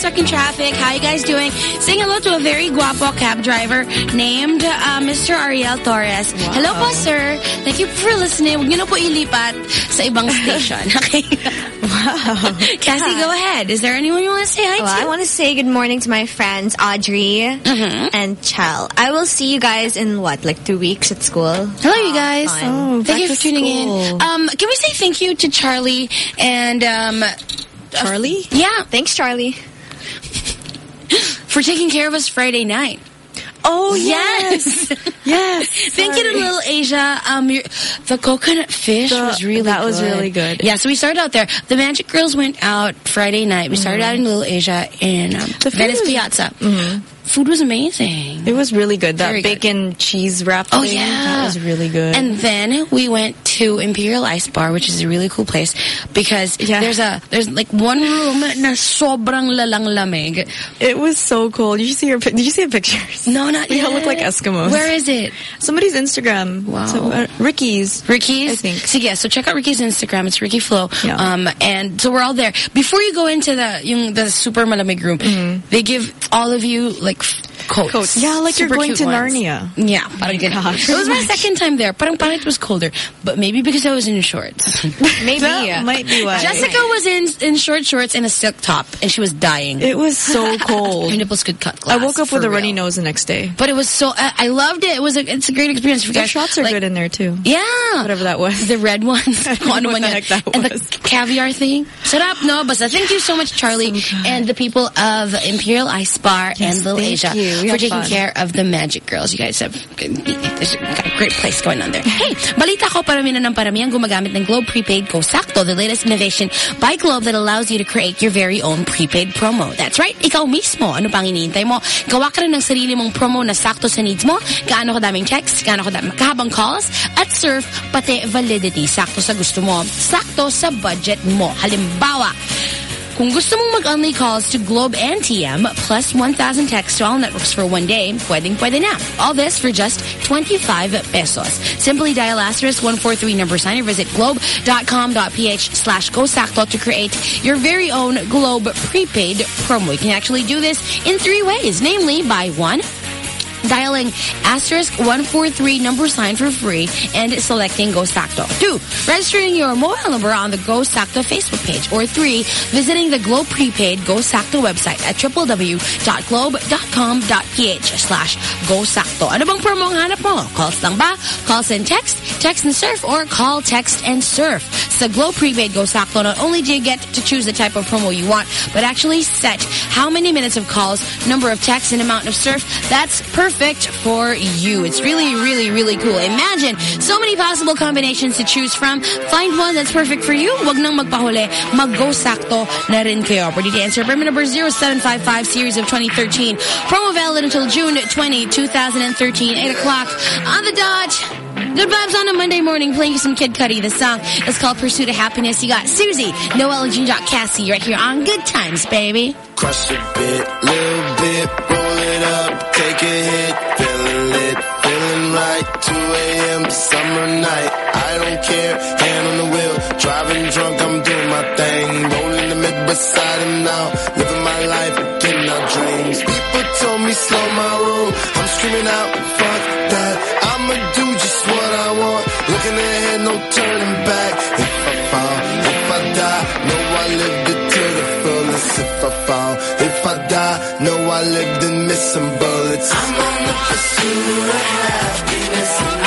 stuck in traffic, how you guys doing? Saying hello to a very guapo cab driver named uh, Mr. Ariel Torres. Hello po, sir. Thank you for listening. Huwag niyo na po ilipat sa ibang station. Okay? wow. Cassie, go ahead. Is there anyone you want to say hi Well, to? I want to say good morning to my friends Audrey and Chell. I will see you guys in what, like two weeks at school? Hello, you guys. fun. thank you for tuning in. Um, can we say thank you to Charlie and um, Charlie? yeah, Thanks, Charlie. for taking care of us Friday night. Oh, yes. yes. Thank you to Little Asia. Um, your, the coconut fish The- was really that was really good. Yeah, so we started out there. The Magic Girls went out Friday night. We started out in Little Asia in um, Venice was- Piazza. Food was amazing. It was really good. That Very good. bacon cheese wrap Oh, thing, yeah. That was really good. And then we went to Imperial Ice Bar, which is a really cool place because yeah. there's a there's like one room na sobrang lalang lamig. it was so cool. Did you see your Did you see the pictures? No, not We all look like Eskimos. Where is it? Somebody's Instagram. Wow. So, uh, Ricky's. Ricky's? I think. So yeah, so check out Ricky's Instagram. It's Ricky Flow. Yeah. Um, and so we're all there. Before you go into the yung, the super malamig room, they give all of you like f- coats. Coats. Yeah, like you're going to ones. Narnia. Yeah, parang. Gosh. It was my second time there. Parang parang it was colder, but maybe because I was in shorts. Maybe. That might be why. Jessica was in in short shorts and a silk top, and she was dying. It was so cold. Her nipples could cut glass, I woke up with a real. runny nose the next day. But it was so I, I loved it. It was a it's a great experience. The shots are like, good in there too. Yeah. Whatever that was. The red ones. Kung ano What man the heck that And the was. caviar thing. Shut up, no? Basta thank you so much, Charlie, and the people of Imperial Ice Bar and Little thank Asia you. We for taking fun. care of the Magic Girls. You guys have there's a great place going on there. Hey, balita ko paramihan ng paramihan gumagamit ng Globe Prepaid Go Sakto, the latest innovation by Globe that allows you to create your very own prepaid promo. That's right, ikaw mismo. Ano pang iniintay mo? Gawa ka rin ng sarili mong promo na sakto sa needs mo. Gaano kadaming text, gaano kadaming kahabang calls, at surf, pati validity. Sakto sa gusto mo. Sakto sa budget mo. Halimbawa, kung gusto mong mag-only calls to Globe and TM plus 1,000 texts to all networks for one day, pwedeng pwede na. All this for just 25 pesos. Simply dial asterisk 143 number sign or visit globe.com.ph slash go sakto to create your very own Globe prepaid promo. You can actually do this in three ways, namely by one, dialing asterisk 143 number sign for free and selecting Go Sakto. Two, registering your mobile number on the Go Sakto Facebook page. Or three, visiting the Globe Prepaid Go Sakto website at www.globe.com.ph slash Go Sakto. Ano bang promo ang hanap mo? Calls lang ba? Calls and text? Text and surf? Or call, text, and surf? Sa Globe Prepaid Go Sakto, not only do you get to choose the type of promo you want, but actually set how many minutes of calls, number of texts, and amount of surf. That's perfect for you. It's really, really, really cool. Imagine so many possible combinations to choose from. Find one that's perfect for you. Wag nang magpahuli. Mag-go sakto na rin kayo. Ready to answer permit number 0755 series of 2013. Promo valid until June 20, 2013, 8 o'clock on the dot. Good vibes on a Monday morning, playing you some Kid Cudi. The song is called Pursuit of Happiness. You got Susie, Noel, and June Cassie right here on Good Times, baby. Crush a bit, little up, a hit, feeling lit, feeling right. 2 a.m. summer night, I don't care, hand on the wheel, driving drunk, I'm doing my thing, rolling the mid beside him now, living my life, getting our dreams. People told me slow my roll, I'm screaming out, fuck that, I'ma do just what I want, looking ahead, no turning back. If I fall, if I die, know I lived it to the fullest. If I fall, if I lived missed some bullets. I'm on the pursuit of happiness.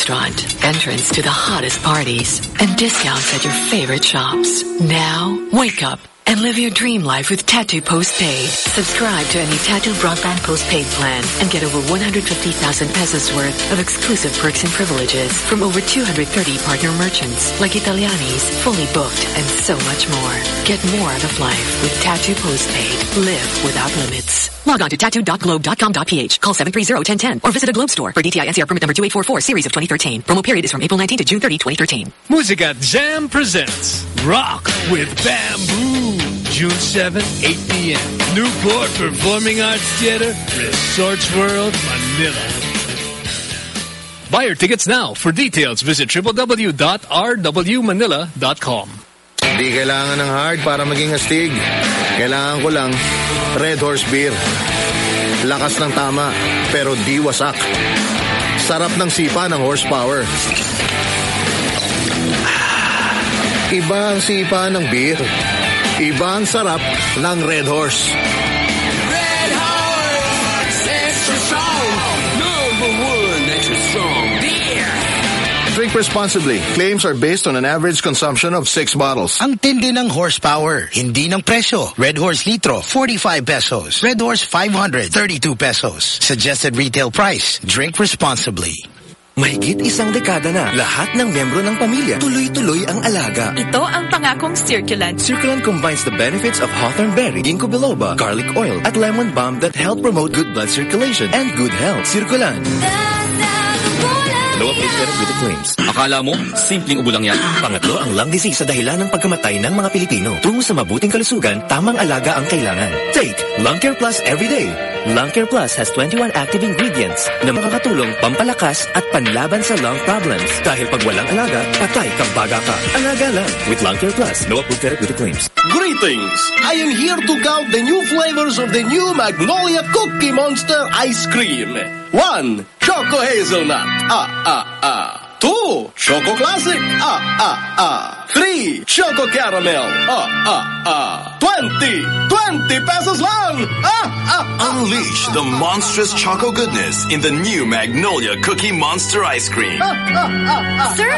Restaurant, entrance to the hottest parties, and discounts at your favorite shops. Now, wake up and live your dream life with Tattoo Postpaid. Subscribe to any Tattoo Broadband Postpaid plan and get over 150,000 pesos worth of exclusive perks and privileges from over 230 partner merchants like Italiani's, Fully Booked, and so much more. Get more out of life with Tattoo Postpaid. Live without limits. Log on to tattoo.globe.com.ph. Call 730-1010 or visit a Globe store for DTI NCR permit number 2844 series of 2013. Promo period is from April 19 to June 30, 2013. Musica Jam presents Rock with Bamboo. June 7, 8 p.m. Newport Performing Arts Theater, Resorts World, Manila. Buy your tickets now. For details, visit www.rwmanila.com. Hindi kailangan ng hard para maging astig. Kailangan ko lang Red Horse Beer. Lakas ng tama, pero di wasak. Sarap ng sipa ng horsepower. Iba ang sipa ng beer. Iba ang sarap ng Red Horse. Drink responsibly. Claims are based on an average consumption of six bottles. Ang tindi ng horsepower, hindi ng presyo. Red Horse Litro, 45 pesos. Red Horse 500, 32 pesos. Suggested retail price. Drink responsibly. Mahigit isang dekada na, lahat ng membro ng pamilya, tuloy-tuloy ang alaga. Ito ang pangakong Circulan. Circulan combines the benefits of hawthorn berry, ginkgo biloba, garlic oil, at lemon balm that help promote good blood circulation and good health. Circulan. No updated with the claims. Akala mo, simpleng ubo lang yan. Pangatlo, ang lung disease sa dahilan ng pagkamatay ng mga Pilipino. Tungo sa mabuting kalusugan, tamang alaga ang kailangan. Take Lung Care Plus every day. Lung Care Plus has 21 active ingredients na makakatulong pampalakas at panlaban sa lung problems. Dahil pag walang alaga, patay kang baga ka. Alaga lang with Lung Care Plus. No approved therapeutic claims. Greetings! I am here to count the new flavors of the new Magnolia Cookie Monster Ice Cream. One, Choco Hazelnut. Ah, ah, ah. Two, Choco Classic. Ah, ah, ah. Three, Choco Caramel. Ah, ah, ah. Twenty, twenty pesos lang. Ah, ah, Unleash the monstrous choco goodness in the new Magnolia Cookie Monster Ice Cream. Ah, ah, ah, ah. Sir,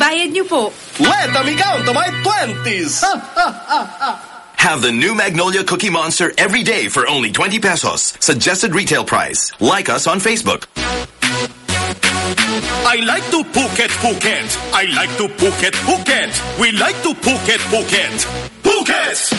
bayad niyo po. Let me count to my twenties. Ah, ah, ah, ah. Have the new Magnolia Cookie Monster every day for only 20 pesos. Suggested retail price. Like us on Facebook. I like to Phuket, Phuket. I like to Phuket, Phuket. We like to Phuket, Phuket. Phuket!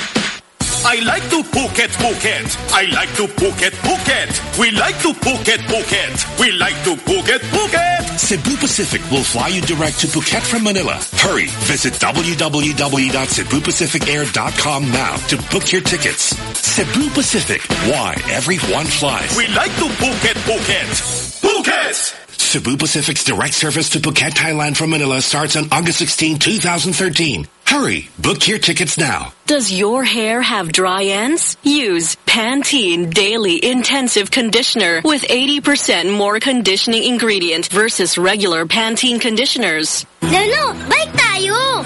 I like to Phuket, Phuket. I like to Phuket, Phuket. We like to Phuket, Phuket. We like to Phuket, Phuket. Cebu Pacific will fly you direct to Phuket from Manila. Hurry, visit www.cebupacificair.com now to book your tickets. Cebu Pacific, why everyone flies. We like to Phuket, Phuket. Phuket! Cebu Pacific's direct service to Phuket, Thailand from Manila starts on August 16, 2013. Hurry, book your tickets now. Does your hair have dry ends? Use Pantene Daily Intensive Conditioner with 80% more conditioning ingredient versus regular Pantene conditioners. Lolo, bike tayo!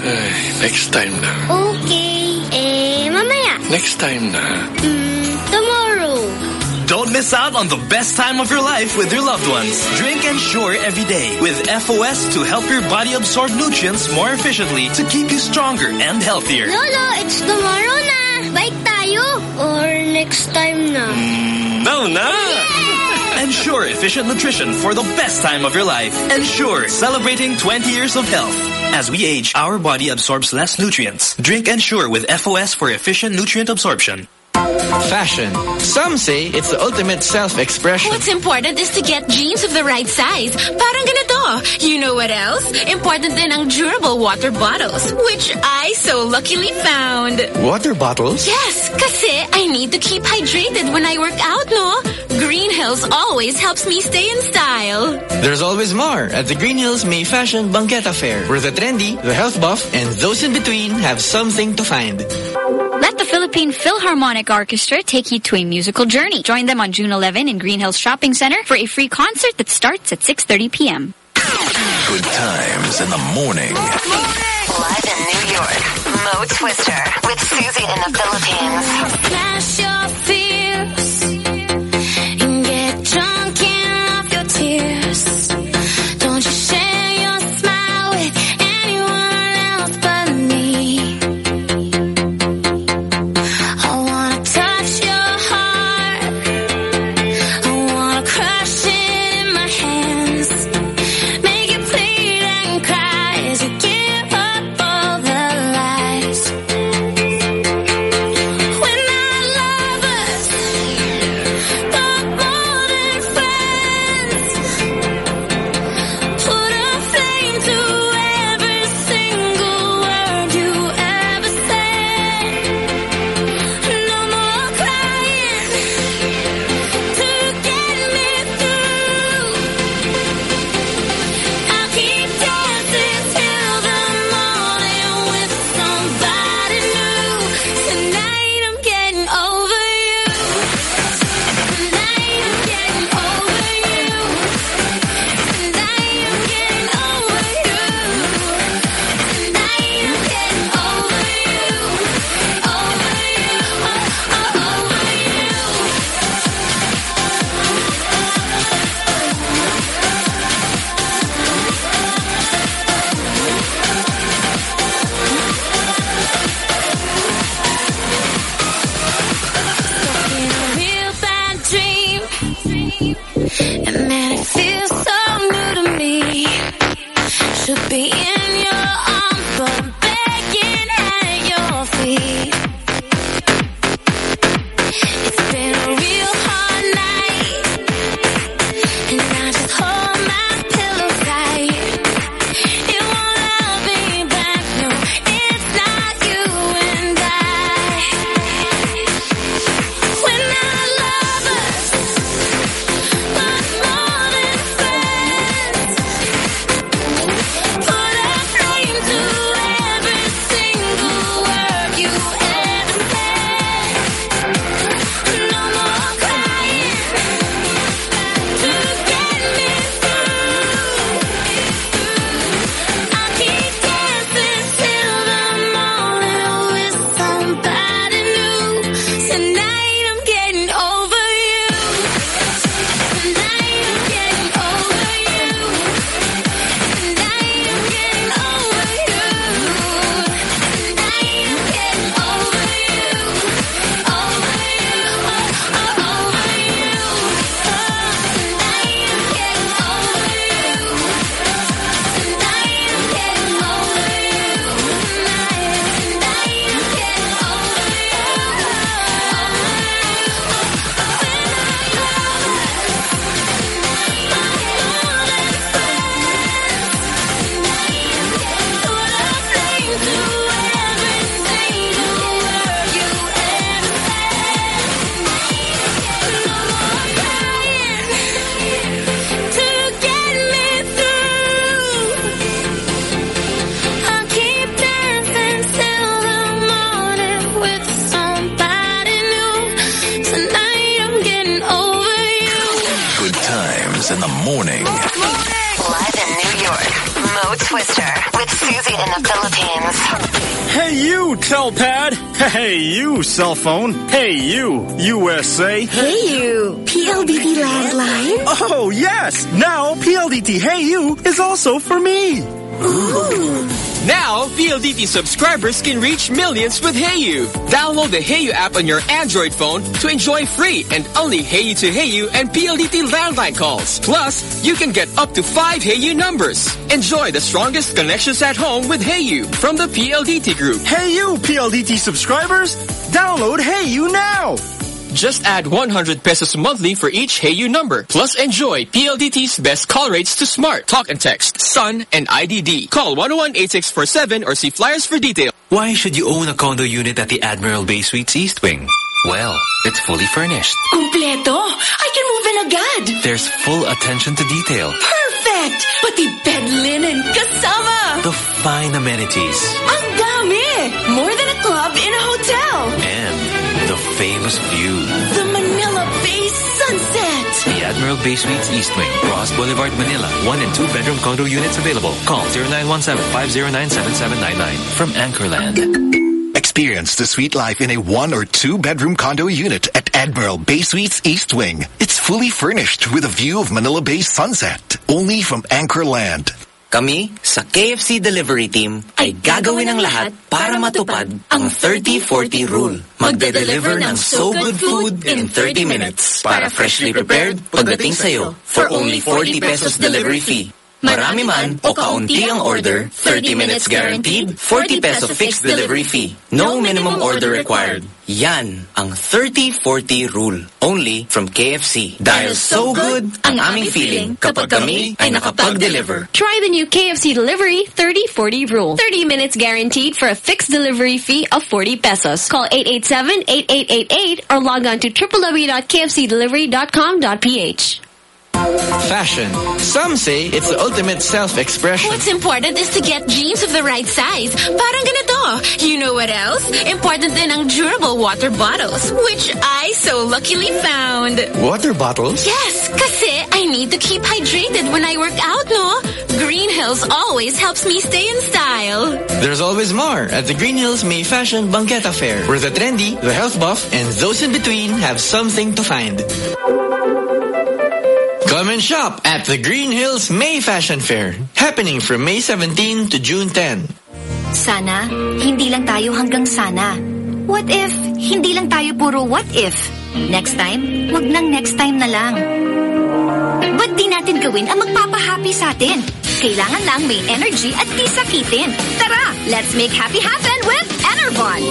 next time na. Okay. Eh, mamaya. Next time na. Tomorrow. Don't miss out on the best time of your life with your loved ones. Drink Ensure every day with FOS to help your body absorb nutrients more efficiently to keep you stronger and healthier. Lolo, it's tomorrow na. Bike tayo. Or next time na. Mm. No, no. Ensure efficient nutrition for the best time of your life. Ensure celebrating 20 years of health. As we age, our body absorbs less nutrients. Drink Ensure with FOS for efficient nutrient absorption. Fashion. Some say it's the ultimate self-expression. What's important is to get jeans of the right size. Parang ganito. You know what else? Important din ang durable water bottles, which I so luckily found. Water bottles? Yes, kasi I need to keep hydrated when I work out, no? Green Hills always helps me stay in style. There's always more at the Green Hills May Fashion Banqueta Fair, where the trendy, the health buff, and those in between have something to find. Let the Philippine Philharmonic Orchestra take you to a musical journey. Join them on June 11 in Green Hills Shopping Center for a free concert that starts at 6.30 p.m. Good times in the morning. Live in New York, Mo Twister with Susie in the Philippines. Smash your fears PLDT subscribers can reach millions with HeyU. Download the HeyU app on your Android phone to enjoy free and only HeyU to HeyU and PLDT landline calls. Plus, you can get up to five HeyU numbers. Enjoy the strongest connections at home with HeyU from the PLDT group. Heyu PLDT subscribers. Download Heyu now. Just add 100 pesos monthly for each HeyU number. Plus, enjoy PLDT's best call rates to Smart, Talk and Text, Sun, and IDD. Call 101-8647 or see flyers for details. Why should you own a condo unit at the Admiral Bay Suites East Wing? Well, it's fully furnished. Completo! I can move in agad! There's full attention to detail. Perfect! Pati bed linen kasama! The fine amenities. Ang dami! More than famous view. The Manila Bay Sunset! The Admiral Bay Suites East Wing, Roxas Boulevard, Manila. One and two bedroom condo units available. Call 0917-509-7799 from Anchorland. Experience the sweet life in a one or two bedroom condo unit at Admiral Bay Suites East Wing. It's fully furnished with a view of Manila Bay sunset. Only from Anchorland. Kami, sa KFC delivery team, ay gagawin ang lahat para matupad ang 30-40 rule. Magde-deliver ng so good food in 30 minutes para freshly prepared pagdating sa'yo for only 40 pesos delivery fee. Marami man o kaunti ang order, 30 minutes guaranteed, 40 peso fixed delivery fee. No minimum order required. Yan ang 30-40 rule. Only from KFC. Dahil so good ang aming feeling kapag kami ay nakapag-deliver. Try the new KFC Delivery 30-40 rule. 30 minutes guaranteed for a fixed delivery fee of 40 pesos. Call 887-8888 or log on to www.kfcdelivery.com.ph. Fashion. Some say it's the ultimate self-expression. What's important is to get jeans of the right size. Parang ganito. You know what else? Important din ang durable water bottles, which I so luckily found. Water bottles? Yes, kasi I need to keep hydrated when I work out, no? Green Hills always helps me stay in style. There's always more at the Green Hills May Fashion Banqueta Fair, where the trendy, the health buff, and those in between have something to find. Come and shop at the Green Hills May Fashion Fair, happening from May 17 to June 10. Sana, hindi lang tayo hanggang sana. What if, hindi lang tayo puro what if? Next time, wag nang next time na lang. Ba't di natin gawin ang magpapahappy sa atin? Kailangan lang may energy at di sakitin. Tara, let's make happy happen with Enervon!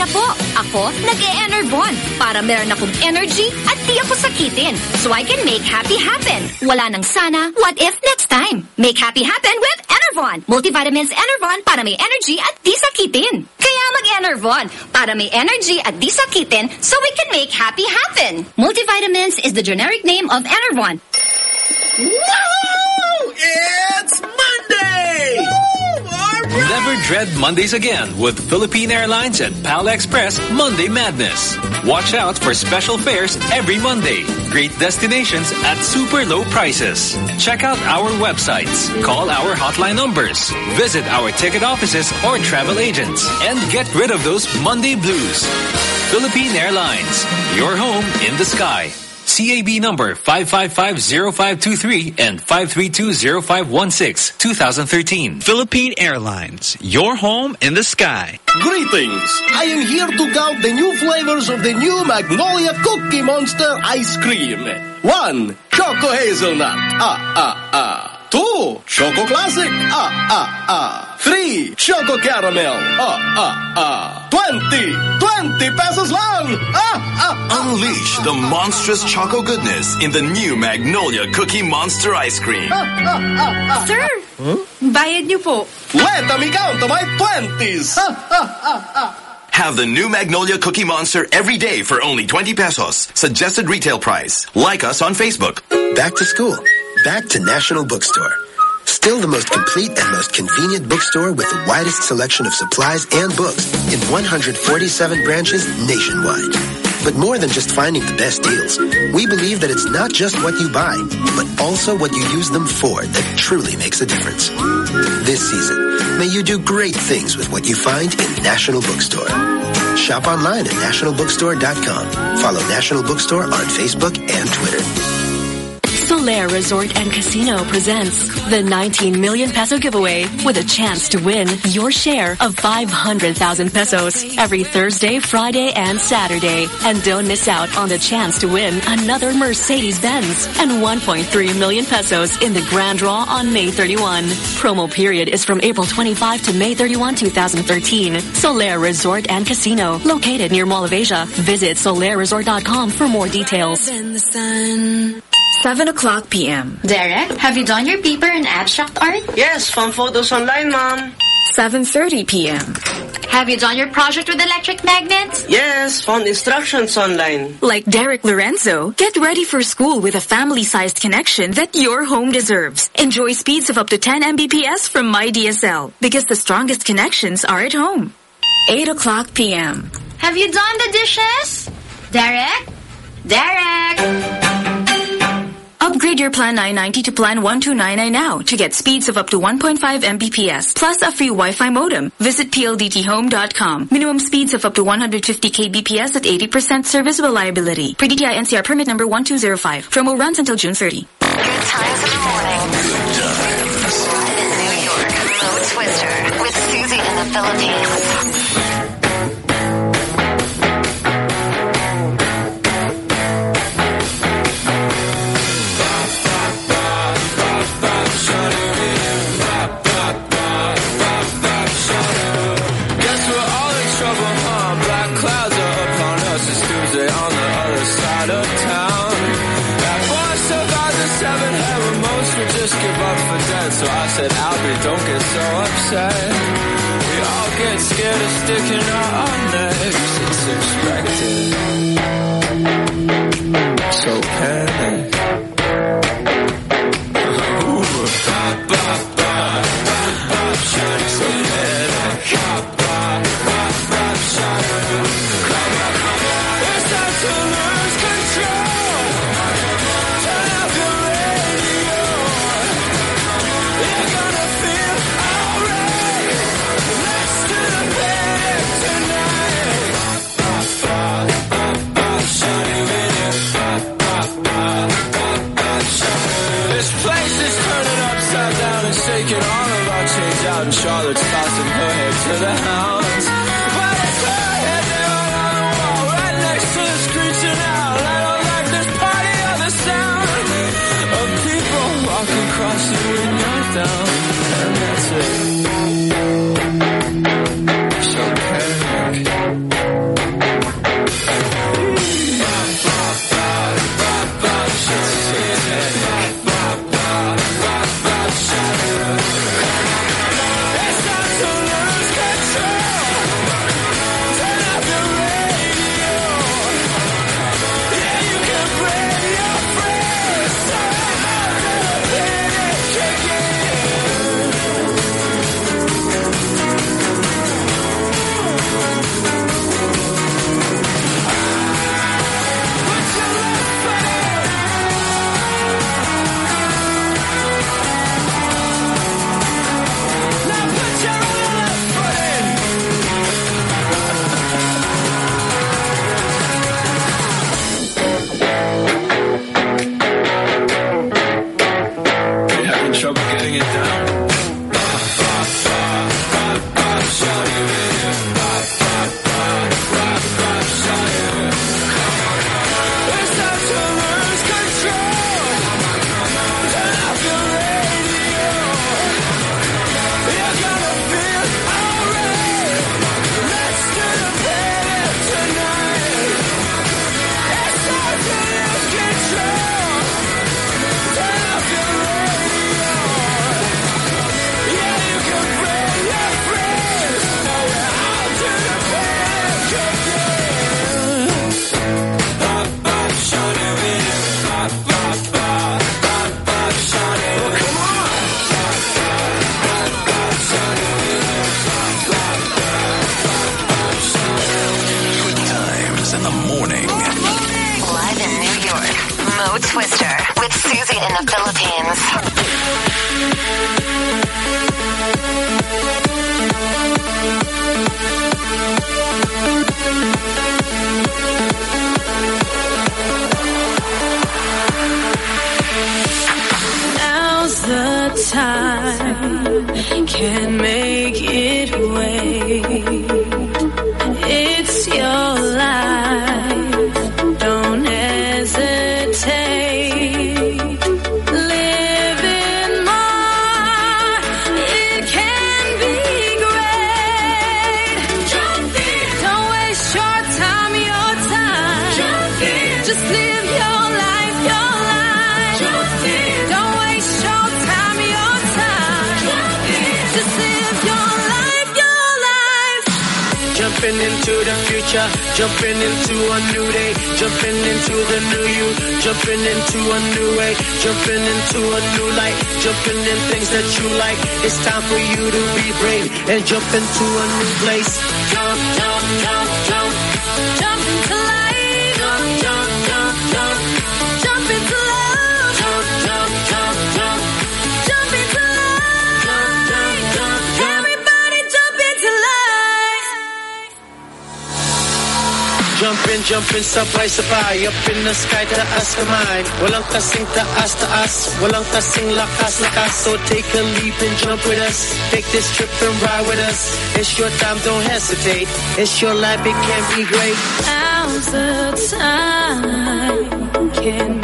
Carmina po, ako nag-e-Enervon para meron akong energy at di ako sakitin. So I can make happy happen. Wala nang sana, what if next time? Make happy happen with Enervon. Multivitamins Enervon para may energy at di sakitin. Kaya mag-Enervon para may energy at di sakitin so we can make happy happen. Multivitamins is the generic name of Enervon. Woohoo! It's! Never dread Mondays again with Philippine Airlines and PAL Express Monday Madness. Watch out for special fares every Monday. Great destinations at super low prices. Check out our websites. Call our hotline numbers. Visit our ticket offices or travel agents. And get rid of those Monday blues. Philippine Airlines. Your home in the sky. CAB number 5550523 and 5320516, 2013. Philippine Airlines, your home in the sky. Greetings! I am here to count the new flavors of the new Magnolia Cookie Monster Ice Cream. One, Choco Hazelnut. Ah, ah, ah. Two, Choco Classic. Ah, ah, ah. Three, Choco Caramel. Ah, ah, ah. Twenty, twenty pesos long, Ah, ah, ah. Unleash the monstrous choco goodness in the new Magnolia Cookie Monster Ice Cream. Ah, ah, ah, ah. Sir, bayad niyo po. Let me count my twenties. Ah, ah, ah, ah. Have the new Magnolia Cookie Monster every day for only 20 pesos. Suggested retail price. Like us on Facebook. Back to school. Back to National Bookstore. Still the most complete and most convenient bookstore with the widest selection of supplies and books in 147 branches nationwide. But more than just finding the best deals, we believe that it's not just what you buy, but also what you use them for that truly makes a difference. This season, may you do great things with what you find in National Bookstore. Shop online at nationalbookstore.com. Follow National Bookstore on Facebook and Twitter. Solaire Resort and Casino presents the 19 million peso giveaway with a chance to win your share of 500,000 pesos every Thursday, Friday, and Saturday. And don't miss out on the chance to win another Mercedes-Benz and 1.3 million pesos in the grand draw on May 31. Promo period is from April 25 to May 31, 2013. Solaire Resort and Casino, located near Mall of Asia. Visit solaireresort.com for more details. 7 o'clock p.m. Derek, have you done your paper and abstract art? Yes, found photos online, Mom. 7.30 p.m. Have you done your project with electric magnets? Yes, found instructions online. Like Derek Lorenzo, get ready for school with a family-sized connection that your home deserves. Enjoy speeds of up to 10 Mbps from MyDSL because the strongest connections are at home. 8 o'clock p.m. Have you done the dishes? Derek? Derek! Upgrade your Plan 990 to Plan 1299 now to get speeds of up to 1.5 Mbps plus a free Wi-Fi modem. Visit pldthome.com. Minimum speeds of up to 150 kbps at 80% service reliability. Pre DTI NCR permit number 1205. Promo runs until June 30. Good times in the morning. Good times. In New York, Mo Twister with Susie in the Philippines. So taas kamay Walang kasing taas-taas Walang kasing lakas-lakas So take a leap and jump with us. Take this trip and ride with us. It's your time, don't hesitate. It's your life, it can be great. Now's the time. Can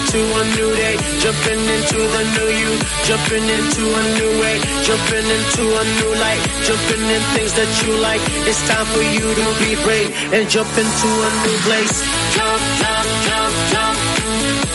into a new day, jumping into the new you, jumping into a new way, jumping into a new light, jumping in things that you like. It's time for you to be brave and jump into a new place. Jump, jump, jump, jump.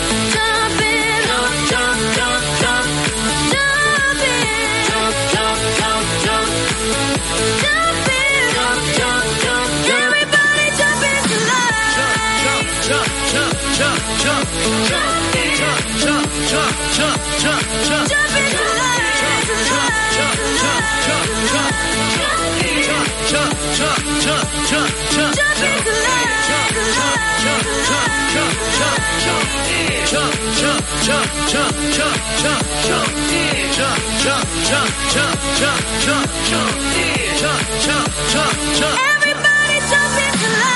Everybody jump into life.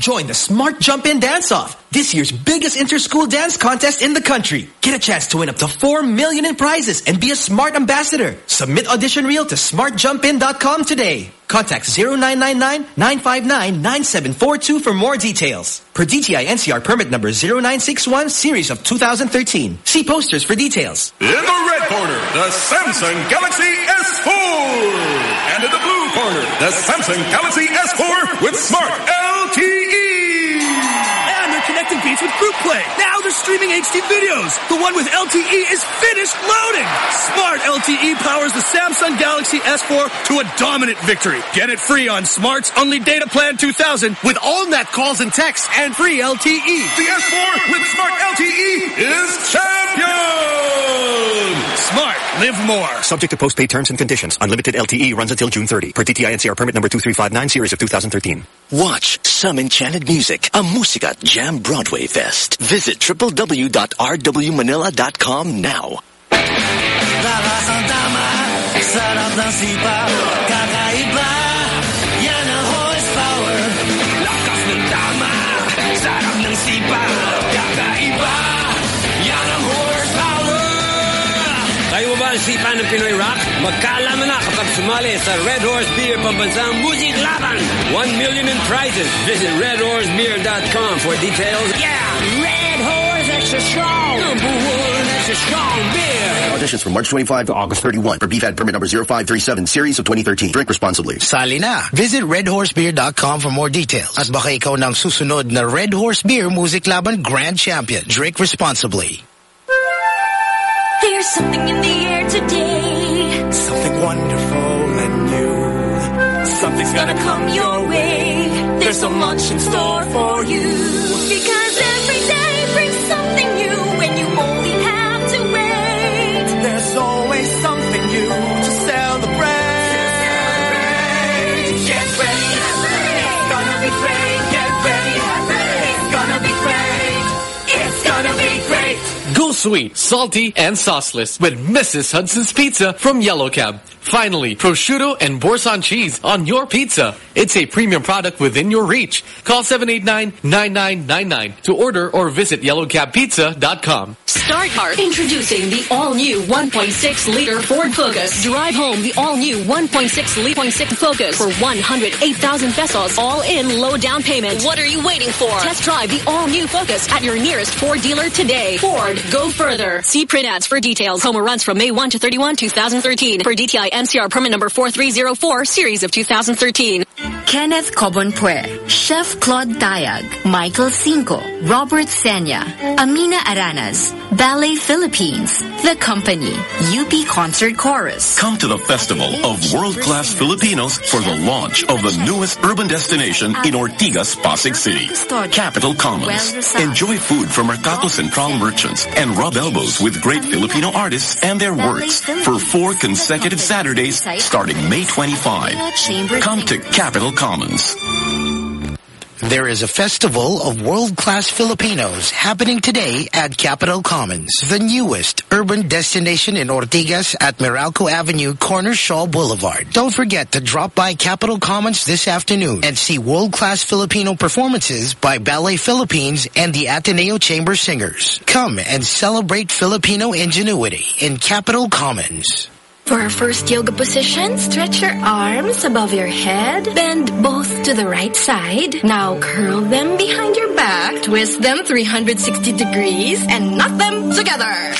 Join the Smart Jump In Dance Off, this year's biggest inter-school dance contest in the country. Get a chance to win up to 4 million in prizes and be a Smart Ambassador. Submit audition reel to smartjumpin.com today. Contact 0999-959-9742 for more details. Per DTI NCR permit number 0961 series of 2013. See posters for details. In the red corner, the Samsung Galaxy S4. And in the blue corner, the Samsung Galaxy S4 with Smart LTE. Gates with Group Play. Now they're streaming HD videos. The one with LTE is finished loading. Smart LTE powers the Samsung Galaxy S4 to a dominant victory. Get it free on Smart's only data plan 2000 with all net calls and texts and free LTE. The S4 with Smart LTE is champion. Smart, live more. Subject to postpaid terms and conditions. Unlimited LTE runs until June 30. Per DTI NCR permit number 2359 series of 2013. Watch some enchanted music, a Musicat Jam Broadway Fest. Visit www.rwmanila.com now. Kayo ba ng Pinoy Rock? Magkaalaman na kapag sumali sa Red Horse Beer Pambansang Music Laban. 1 million in prizes. Visit redhorsebeer.com for details. Yeah! Red Horse Extra Strong! Number one extra strong beer. Auditions from March 25 to August 31 for BFAD permit number 0537 series of 2013. Drink responsibly. Sali na. Visit redhorsebeer.com for more details. At baka ikaw ng susunod na Red Horse Beer Music Laban Grand Champion. Drink responsibly. There's something in the air today. Something wonderful and new. Something's gonna come your way. There's so much in store for you. Because every day brings something new sweet, salty, and sauceless with Mrs. Hudson's Pizza from Yellow Cab. Finally, prosciutto and Boursin cheese on your pizza. It's a premium product within your reach. Call 789-9999 to order or visit yellowcabpizza.com. Start Art introducing the all-new 1.6-liter Ford Focus. Drive home the all-new 1.6-liter Focus for 108,000 pesos, all in low down payment. What are you waiting for? Test drive the all-new Focus at your nearest Ford dealer today. Ford, go further. See print ads for details. Promo runs from May 1 to 31, 2013. For DTI NCR permit number 4304, series of 2013. Kenneth Cobonpue, Chef Claude Tayag, Michael Cinco, Robert Senya, Amina Aranaz, Ballet Philippines, The Company, UP Concert Chorus. Come to the Festival of World-Class Filipinos for the launch of the newest urban destination in Ortigas, Pasig City. Capitol Commons. Enjoy food from Mercato Central merchants and rub elbows with great Filipino artists and their works for four consecutive Saturdays starting May 25. Come to Capitol Commons. There is a festival of world-class Filipinos happening today at Capitol Commons, the newest urban destination in Ortigas at Meralco Avenue, corner Shaw Boulevard. Don't forget to drop by Capitol Commons this afternoon and see world-class Filipino performances by Ballet Philippines and the Ateneo Chamber Singers. Come and celebrate Filipino ingenuity in Capitol Commons. For our first yoga position, stretch your arms above your head, bend both to the right side. Now curl them behind your back, twist them 360 degrees, and knot them together.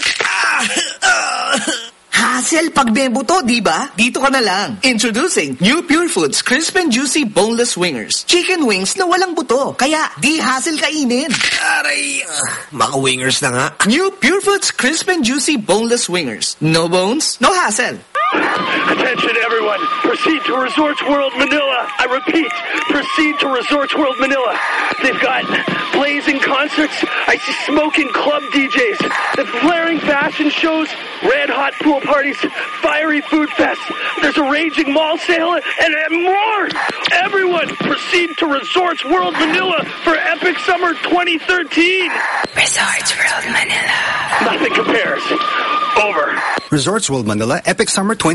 Hassle pag bembo to, di ba? Dito ka na lang. Introducing New Pure Foods Crisp and Juicy Boneless Wingers. Chicken wings na walang buto, kaya di hassle kainin. Aray! Maka wingers na nga. New Pure Foods Crisp and Juicy Boneless Wingers. No bones, no hassle. Attention everyone, proceed to Resorts World Manila. I repeat, proceed to Resorts World Manila. They've got blazing concerts, I see smoking club DJs, the flaring fashion shows, red hot pool parties, fiery food fests. There's a raging mall sale and, and more. Everyone, proceed to Resorts World Manila for Epic Summer 2013. Resorts World Manila. Nothing compares. Over. Resorts World Manila Epic Summer 2013.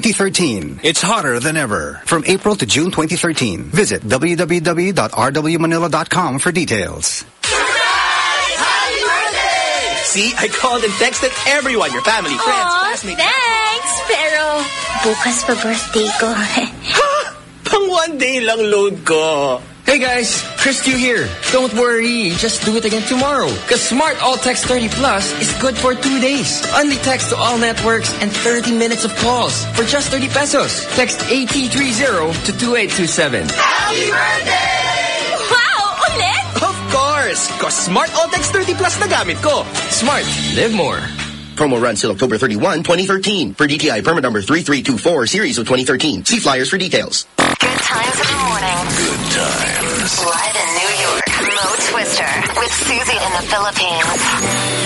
It's hotter than ever. From April to June 2013. Visit www.rwmanila.com for details. Hi birthday! See, I called and texted everyone, your family, friends, Aw, classmates. thanks! Pero, bukas pa birthday ko. ha! Pang one day lang load ko. Hey guys, Chris Q here. Don't worry, just do it again tomorrow. Cause Smart All Text 30 Plus is good for two days. Only text to all networks and 30 minutes of calls for just 30 pesos. Text AT30 to 2827. Happy birthday! Wow! Ulit? Of course! Cause Smart All Text 30 Plus na gamit ko. Smart, live more. Promo runs till October 31, 2013. For DTI permit number 3324, series of 2013. See flyers for details. Good times in the morning. Good times. Live in New York, Mo Twister with Susie in the Philippines.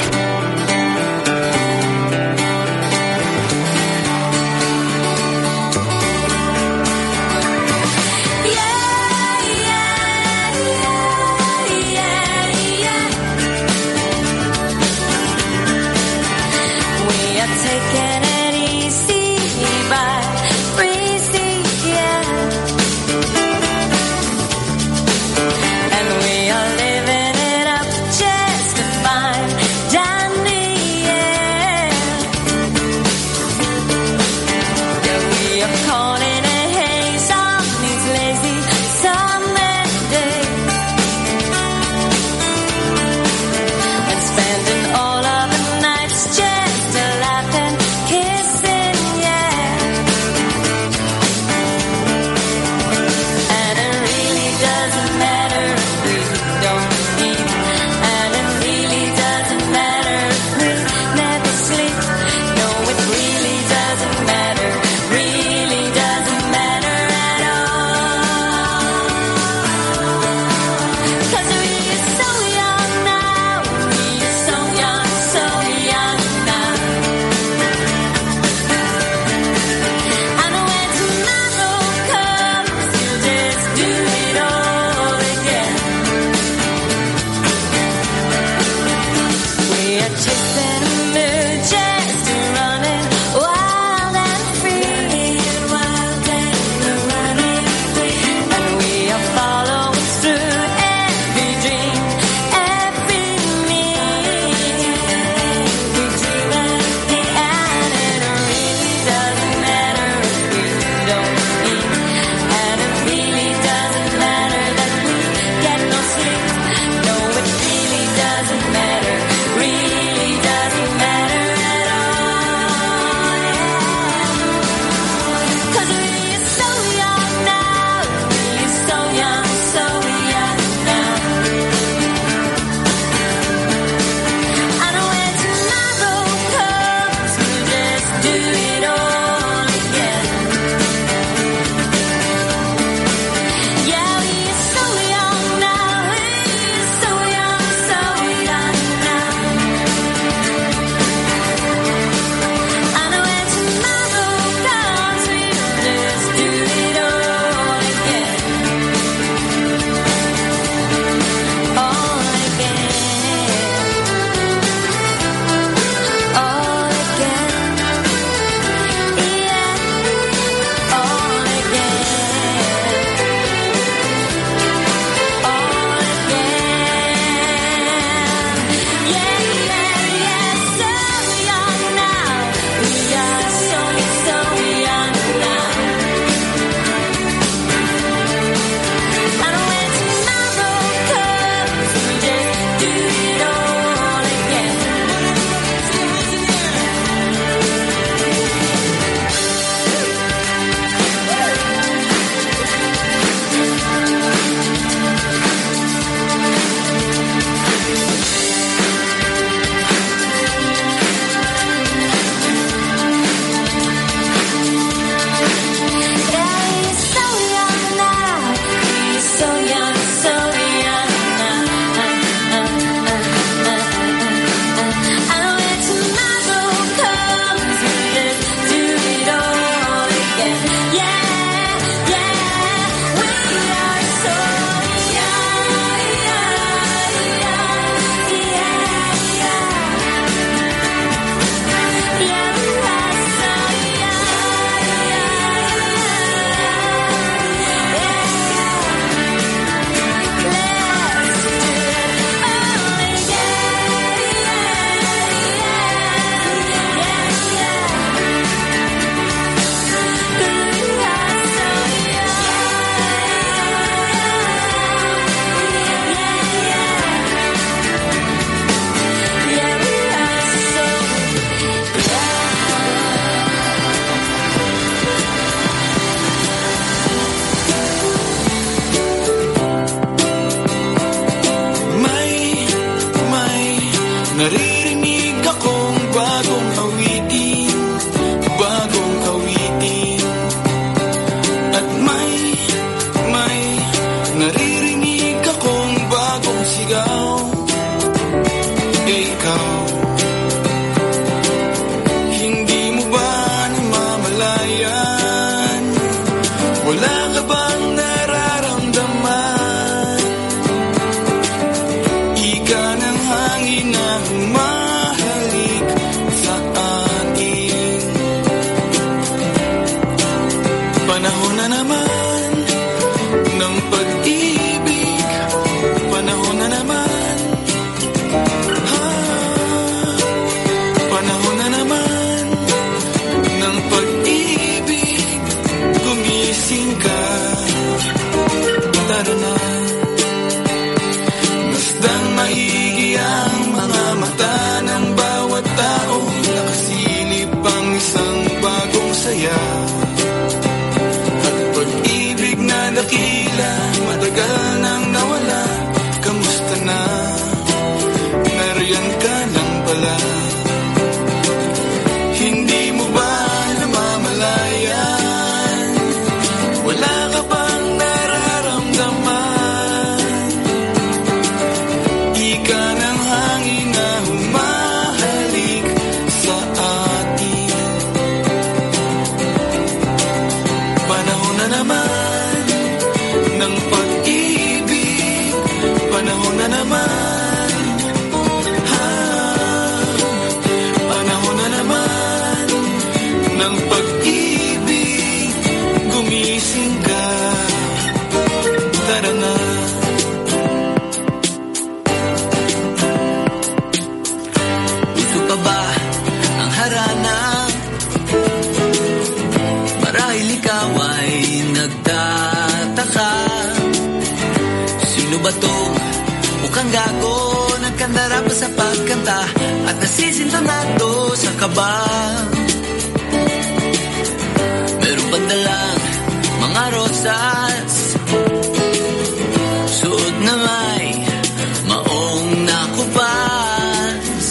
Nasisintonado sa kaba. Meron bang dalang mga rosas? Suot na may maong nakupas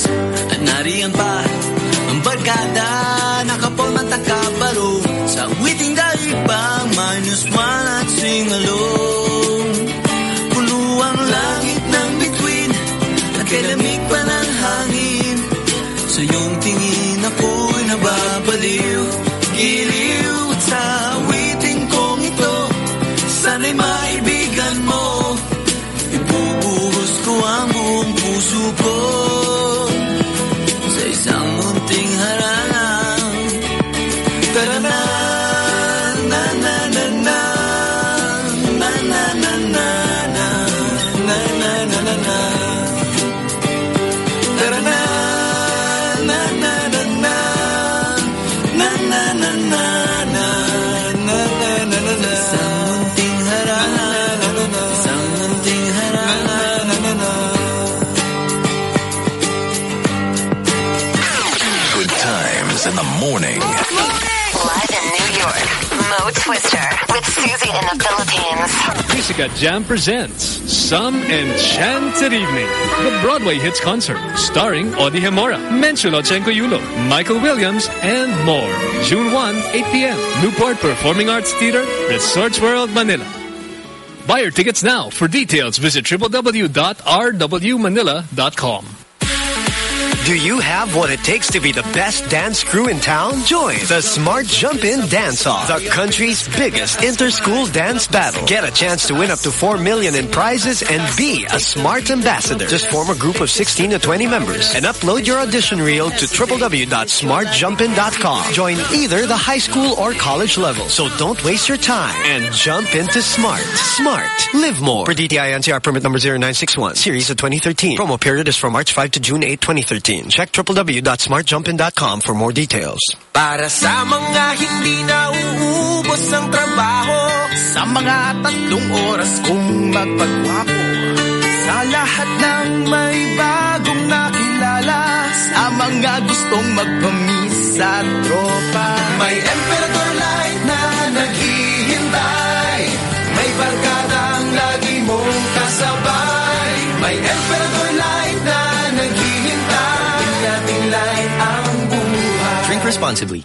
At nariyan pa ang barkada Nakapolman takabaro Sa witing daigpang minus one at sing along Twister with Susie in the Philippines. Musica Jam presents Some Enchanted Evening, the Broadway Hits Concert, starring Audie Gemora, Menchu Lauchengco Yulo, Michael Williams, and more. June 1, 8 p.m. Newport Performing Arts Theater, Resorts World, Manila. Buy your tickets now. For details, visit www.rwmanila.com. Do you have what it takes to be the best dance crew in town? Join the Smart Jump In Dance Off, the country's biggest inter-school dance battle. Get a chance to win up to 4 million in prizes and be a Smart Ambassador. Just form a group of 16 to 20 members and upload your audition reel to www.smartjumpin.com. Join either the high school or college level. So don't waste your time and jump into Smart. Smart. Live more. For DTI NCR permit number 0961, series of 2013. Promo period is from March 5 to June 8, 2013. Check www.smartjumpin.com for more details. Para sa mga hindi na uubos ang trabaho Sa mga tatlong oras kong magpagwapo Sa lahat ng may bagong nakilala Sa mga gustong magpamis sa tropa. May Emperador Light na naghihintay May barkadang lagi mong kasabay. May Emperador responsibly.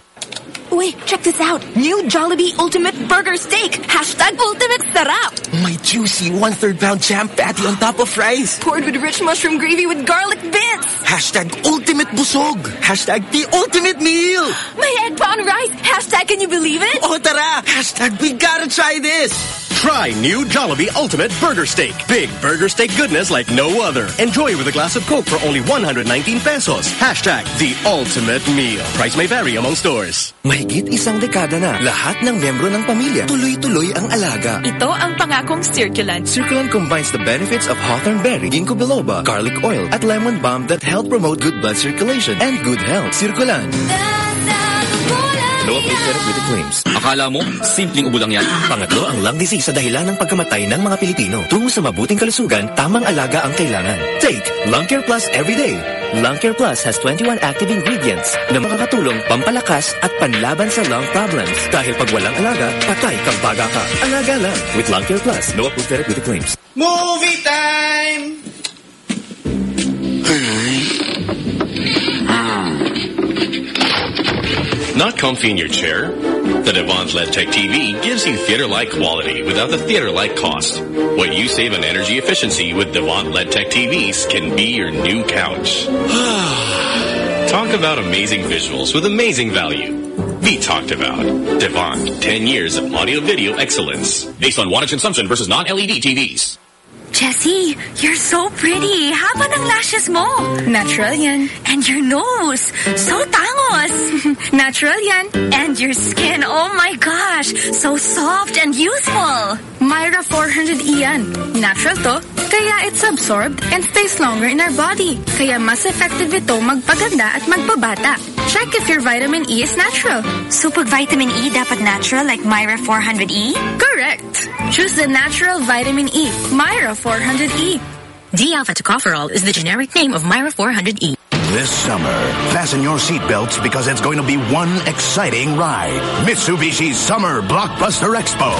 Wait, check this out. New Jollibee Ultimate Burger Steak. Hashtag Ultimate Sarap. My juicy one-third pound champ patty on top of fries. Poured with rich mushroom gravy with garlic bits. Hashtag ultimate busog. Hashtag the ultimate meal. My egg pa on rice. Hashtag can you believe it? Oh, tara. Hashtag we gotta try this. Try new Jollibee Ultimate Burger Steak. Big burger steak goodness like no other. Enjoy with a glass of Coke for only 119 pesos. Hashtag the ultimate meal. Price may vary among stores. Mahigit isang dekada na, lahat ng membro ng pamilya, tuloy-tuloy ang alaga. Ito ang pangakong Circulan. Circulan combines the benefits of hawthorn berry, ginkgo biloba, garlic oil, at lemon balm that help promote good blood circulation and good health. Circulan. No updated with the claims. Akala mo, simpleng ubo lang yan? Pangatlo ang lung disease sa dahilan ng pagkamatay ng mga Pilipino. Tungo sa mabuting kalusugan, tamang alaga ang kailangan. Take Lung Care Plus every day. Lung Care Plus has 21 active ingredients na makakatulong pampalakas at panlaban sa lung problems. Dahil pag walang alaga, patay kang baga ka. Alaga lang with Lung Care Plus. No approved therapy with the claims. Movie time! Not comfy in your chair? The Devant LED Tech TV gives you theater-like quality without the theater-like cost. What you save on energy efficiency with Devant LED Tech TVs can be your new couch. Talk about amazing visuals with amazing value. Be talked about. Devant, 10 years of audio-video excellence. Based on wattage consumption versus non-LED TVs. Jessie, you're so pretty. Haba ng lashes mo. Natural yan. And your nose. So tangos. Natural yan. And your skin, oh my gosh. So soft and youthful. Myra 400E yan. Natural to, kaya it's absorbed and stays longer in our body. Kaya mas effective ito magpaganda at magpabata. Check if your vitamin E is natural. Pag vitamin E dapat natural like Myra 400E? Correct. Choose the natural vitamin E. Myra 400E. D-alpha tocopherol is the generic name of Myra 400E. This summer, fasten your seatbelts because it's going to be one exciting ride. Mitsubishi's Summer Blockbuster Expo.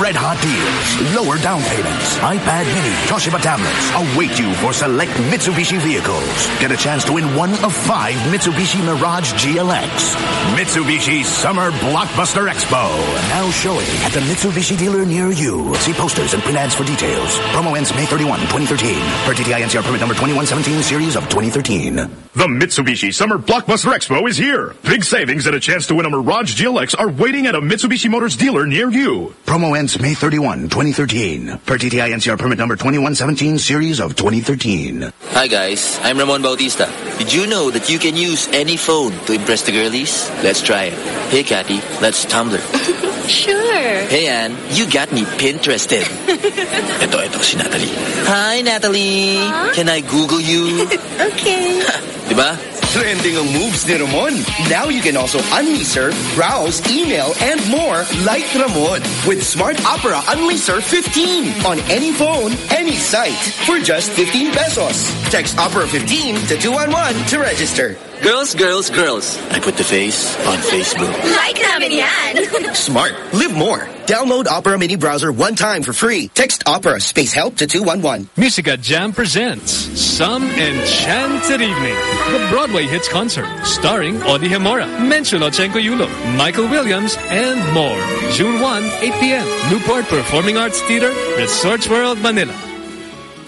Red hot deals, lower down payments, iPad mini, Toshiba tablets await you for select Mitsubishi vehicles. Get a chance to win one of five Mitsubishi Mirage GLX. Mitsubishi Summer Blockbuster Expo. Now showing at the Mitsubishi dealer near you. See posters and print ads for details. Promo ends May 31, 2013. Per DTI NCR permit number 2117 series of 2013. The Mitsubishi Summer Blockbuster Expo is here. Big savings and a chance to win a Mirage GLX are waiting at a Mitsubishi Motors dealer near you. Promo ends May 31, 2013. Per DTI NCR permit number 2117 series of 2013. Hi guys, I'm Ramon Bautista. Did you know that you can use any phone to impress the girlies? Let's try it. Hey Kathy, let's Tumblr. Sure. Hey Ann, you got me Pinterested. ito, ito si Natalie. Hi Natalie, can I Google you? okay. diba? Trending ang moves ni Ramon. Now you can also Unli Surf, browse, email, and more like Ramon with Smart Opera Unli Surf 15 on any phone, any site for just 15 pesos. Text Opera 15 to 211 to register. Girls, girls, girls. I put the face on Facebook. Like namin yan. Smart. Live more. Download Opera Mini Browser one time for free. Text Opera space help to 211. Musica Jam presents Some Enchanted Evening, the Broadway Hits Concert, starring Audie Gemora, Menchu Lauchengco Yulo, Michael Williams, and more. June 1, 8 p.m. Newport Performing Arts Theater, Resorts World, Manila.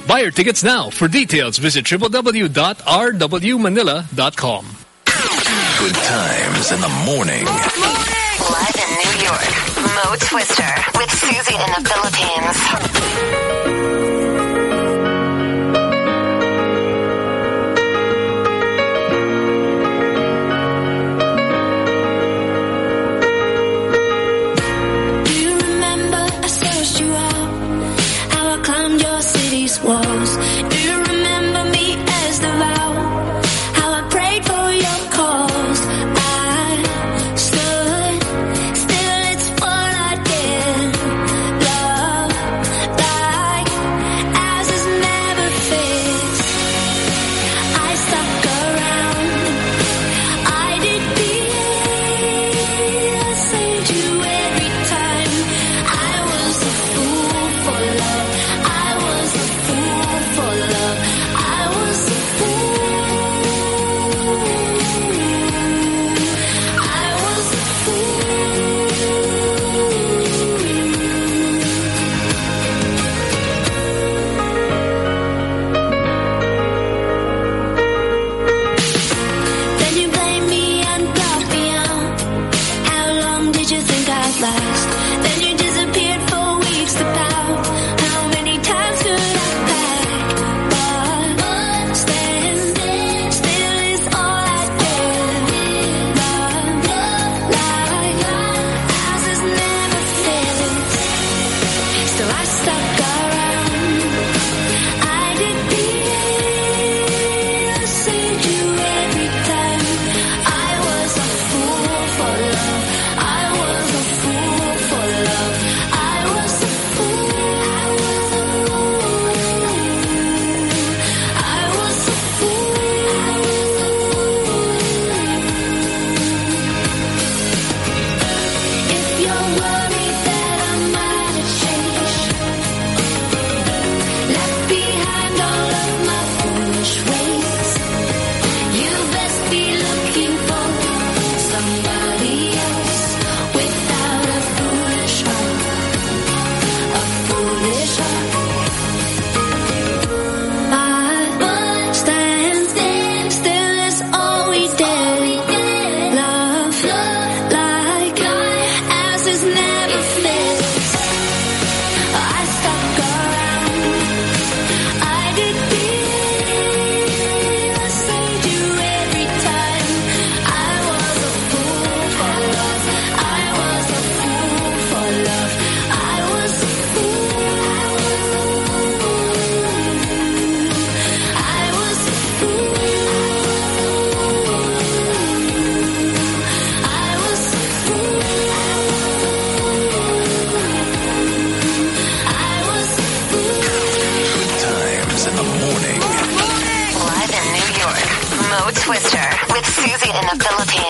Buy your tickets now. For details, visit www.rwmanila.com. Good times in the morning. Live in New York, Mo Twister with Susie in the Philippines.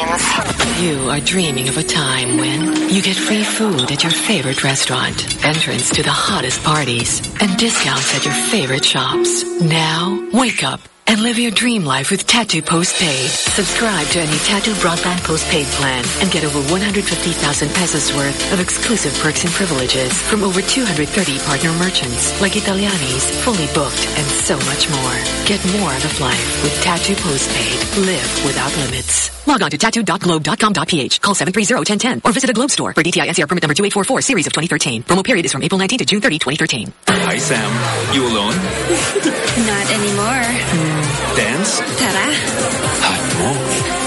Philippines. You are dreaming of a time when you get free food at your favorite restaurant, entrance to the hottest parties, and discounts at your favorite shops. Now, wake up and live your dream life with Tattoo Postpaid. Subscribe to any Tattoo Broadband Postpaid plan and get over 150,000 pesos worth of exclusive perks and privileges from over 230 partner merchants like Italiani's, Fully Booked, and so much more. Get more out of life with Tattoo Postpaid. Live without limits. Log on to tattoo.globe.com.ph. Call 730-1010 or visit a Globe store for DTI NCR permit number 2844 series of 2013. Promo period is from April 19 to June 30, 2013. Hi, Sam. You alone? Not anymore. Dance? Tara, Hot mo.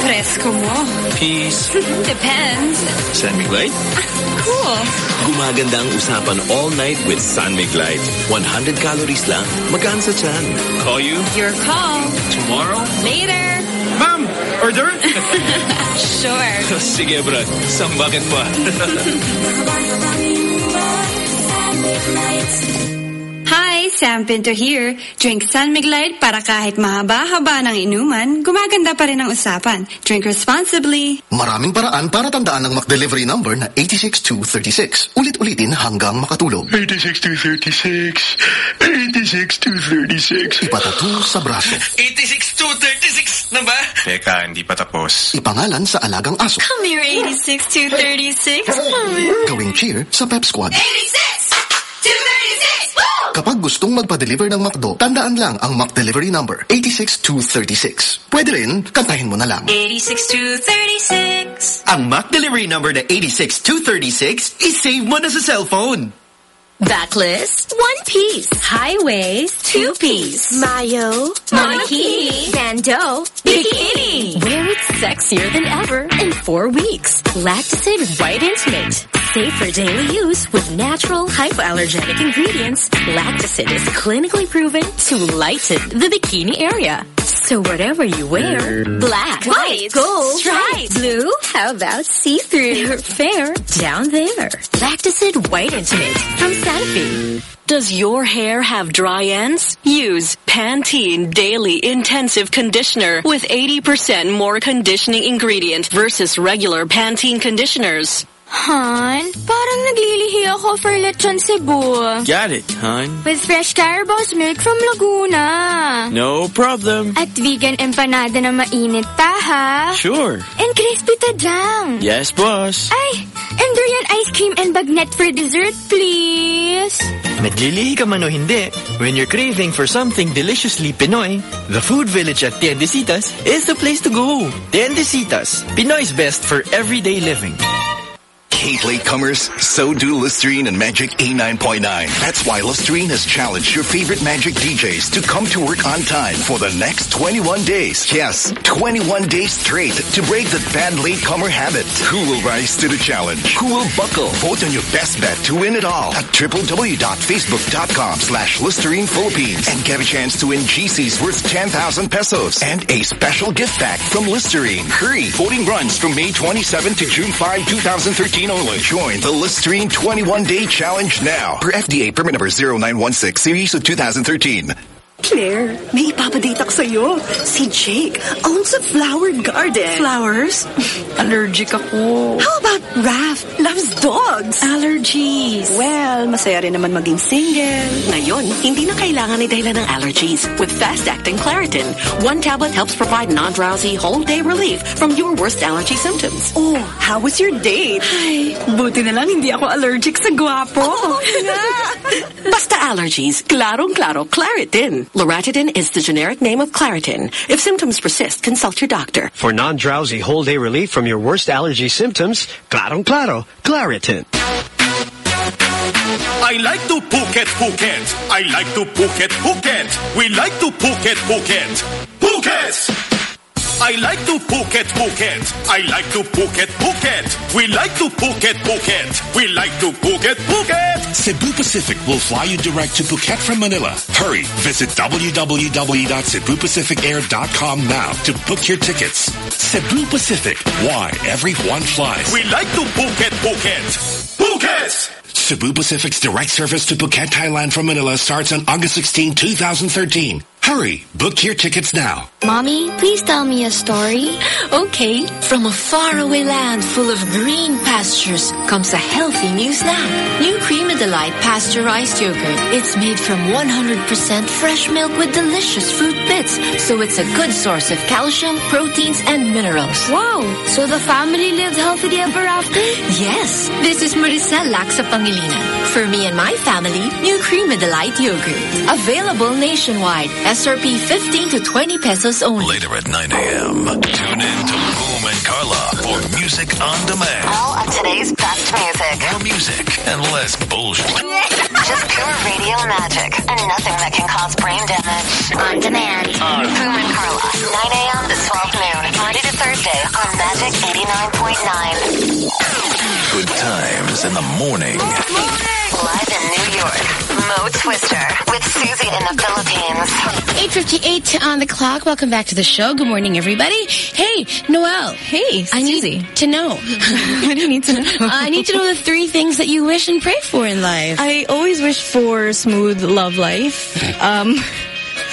presko mo. Peace. Depends. San Miguel? Ah, cool. Gumaganda ang usapan all night with San Mig Light. 100 calories lang, magaan sa tiyan. Call you? Your call. Tomorrow? Later. Ma'am, order? Sure. Sige, brad. Sambakin pa. Hi, Sam Pinto here. Drink San Miglite para kahit mahaba-haba ng inuman, gumaganda pa rin ang usapan. Drink responsibly. Maraming paraan para tandaan ang McDelivery number na 86236. Ulit-ulitin hanggang makatulog. 86236. 86236. Ipatatu sa braso. 86-236 na ba? Teka, hindi pa tapos. Ipangalan sa alagang aso. Come here, 86236. Gawing cheer sa Pep Squad. 86! 236! Kapag gustong magpa-deliver ng McDo, tandaan lang ang McDelivery number 86236. Pwede rin, kantahin mo na lang. 86236. Ang Mac delivery number na 86236 is-save mo na sa cellphone. Backlist, one piece. High waist, two piece. Maillot, monokini, bandeau, bikini. Wear it sexier than ever in four weeks. Lactacyd White Intimate. Safe for daily use with natural hypoallergenic ingredients. Lactacyd is clinically proven to lighten the bikini area. So whatever you wear, black, white, gold, striped, blue, how about see-through, fair, down there. Lactacyd White Intimate from Sanofi. Does your hair have dry ends? Use Pantene Daily Intensive Conditioner with 80% more conditioning ingredient versus regular Pantene conditioners. Han, parang naglilihi ako for lechon Cebu. Got it, hon. With fresh Carabao's milk from Laguna. No problem. At Vigan empanada na mainit pa, ha? Sure. And crispy tadyang. Yes, boss. Ay, and durian ice cream and bagnet for dessert, please. Naglilihi ka man o hindi, when you're craving for something deliciously Pinoy, the Food Village at Tiendesitas is the place to go. Tiendesitas, Pinoy's best for everyday living. Hate latecomers? So do Listerine and Magic 89.9. That's why Listerine has challenged your favorite Magic DJs to come to work on time for the next 21 days. Yes, 21 days straight to break the bad latecomer habit. Who will rise to the challenge? Who will buckle? Vote on your best bet to win it all at www.facebook.com slash Listerine Philippines and get a chance to win GCs worth 10,000 pesos and a special gift pack from Listerine. Hurry! Voting runs from May 27 to June 5, 2013 only. Join the Listerine 21-Day Challenge now. Per FDA permit number 0916 series of 2013. Claire, may ipapadate ako sa'yo. Si Jake owns a flower garden. Flowers? Allergic ako. How about Raph loves dogs? Allergies. Well, masaya rin naman maging single. Ngayon, hindi na kailangan ni dahilan ng allergies with fast-acting Claritin. One tablet helps provide non-drowsy, whole-day relief from your worst allergy symptoms. Oh, how was your date? Ay, buti na lang hindi ako allergic sa gwapo. Oh, Basta allergies, klarong-klaro Claritin. Loratadine is the generic name of Claritin. If symptoms persist, consult your doctor. For non-drowsy whole-day relief from your worst allergy symptoms, Clarong Claro, Claritin. I like to Phuket, Phuket. I like to Phuket, Phuket. We like to Phuket, Phuket. Phuket! I like to Phuket, Phuket. I like to Phuket, Phuket. We like to Phuket, Phuket. We like to Phuket, Phuket. Cebu Pacific will fly you direct to Phuket from Manila. Hurry, visit www.cebupacificair.com now to book your tickets. Cebu Pacific, why everyone flies. We like to Phuket, Phuket. Phuket! Cebu Pacific's direct service to Phuket, Thailand from Manila starts on August 16, 2013. Hurry, book your tickets now. Mommy, please tell me a story. Okay, from a faraway land full of green pastures comes a healthy new snack. New Creamy Delight pasteurized yogurt. It's made from 100% fresh milk with delicious fruit bits, so it's a good source of calcium, proteins, and minerals. Wow, so the family lived healthily ever after? Yes, this is Maricel Laxa Pangilinan. For me and my family, New Creamy Delight yogurt. Available nationwide. SRP 15 to 20 pesos only. Later at 9 a.m., tune in to Boom and Carla for Music on Demand. All of today's best music. More music and less bullshit. Just pure radio magic and nothing that can cause brain damage. On demand. Boom and Carla. 9 a.m. to 12 noon. Monday to Thursday on Magic 89.9. Good times in the morning. Live in New York. Mo Twister with Susie in the Philippines. 8.58 on the clock. Welcome back to the show. Good morning, everybody. Hey, Noel. Hey, I need to know. what do you need to know? I need to know the three things that you wish and pray for in life. I always wish for smooth love life. Um,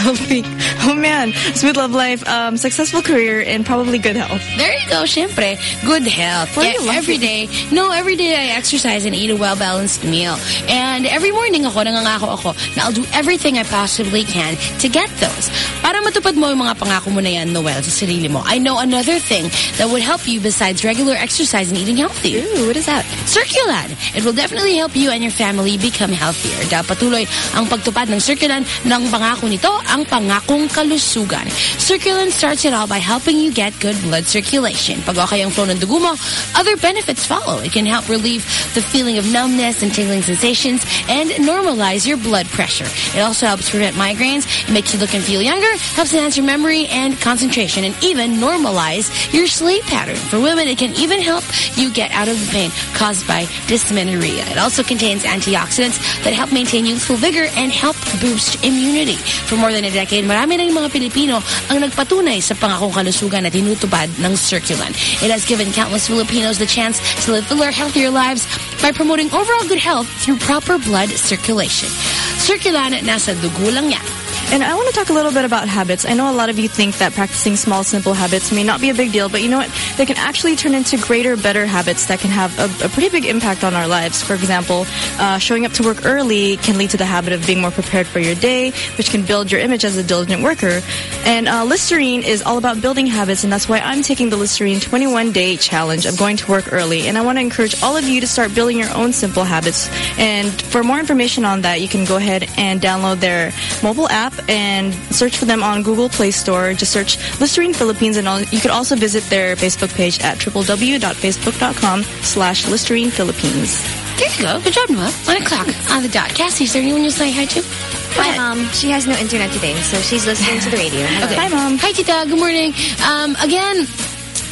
healthy. Oh man, sweet love life, um, successful career, and probably good health. There you go, syempre. Good health. Why Yeah, you every day. No, every day I exercise and eat a well-balanced meal. And every morning ako, nangangako ako na I'll do everything I possibly can to get those. Para matupad mo yung mga pangako mo na yan, Noel, sa sarili mo. I know another thing that would help you besides regular exercise and eating healthy. Ooh, what is that? Circulan. It will definitely help you and your family become healthier. Dahil patuloy ang pagtupad ng Circulan ng pangako nito, ang pangakong kalusugan. Circulan starts it all by helping you get good blood circulation. Pag okay ang flow ng dugo mo, other benefits follow. It can help relieve the feeling of numbness and tingling sensations and normalize your blood pressure. It also helps prevent migraines. It makes you look and feel younger, helps enhance your memory and concentration, and even normalize your sleep pattern. For women, it can even help you get out of the pain caused by dysmenorrhea. It also contains antioxidants that help maintain youthful vigor and help boost immunity. For more than a decade, marami na yung mga Pilipino ang nagpatunay sa pangakong kalusugan na tinutupad ng Circulan. It has given countless Filipinos the chance to live fuller, healthier lives by promoting overall good health through proper blood circulation. Circulan, nasa dugo lang yan. And I want to talk a little bit about habits. I know a lot of you think that practicing small, simple habits may not be a big deal, but you know what? They can actually turn into greater, better habits that can have a, a pretty big impact on our lives. For example, uh, showing up to work early can lead to the habit of being more prepared for your day, which can build your image as a diligent worker. And uh, Listerine is all about building habits, and that's why I'm taking the Listerine 21-day challenge of going to work early. And I want to encourage all of you to start building your own simple habits. And for more information on that, you can go ahead and download their mobile app and search for them on Google Play Store. Just search Listerine Philippines, and all, you could also visit their Facebook page at www.facebook.com slash Listerine Philippines. There you go. Good job, Noel. One o'clock on the dot. Cassie, is there anyone you'll say hi to? Hi, Mom. She has no internet today, so she's listening to the radio. Okay. Hi, Mom. Hi, Tita. Good morning. Um, again,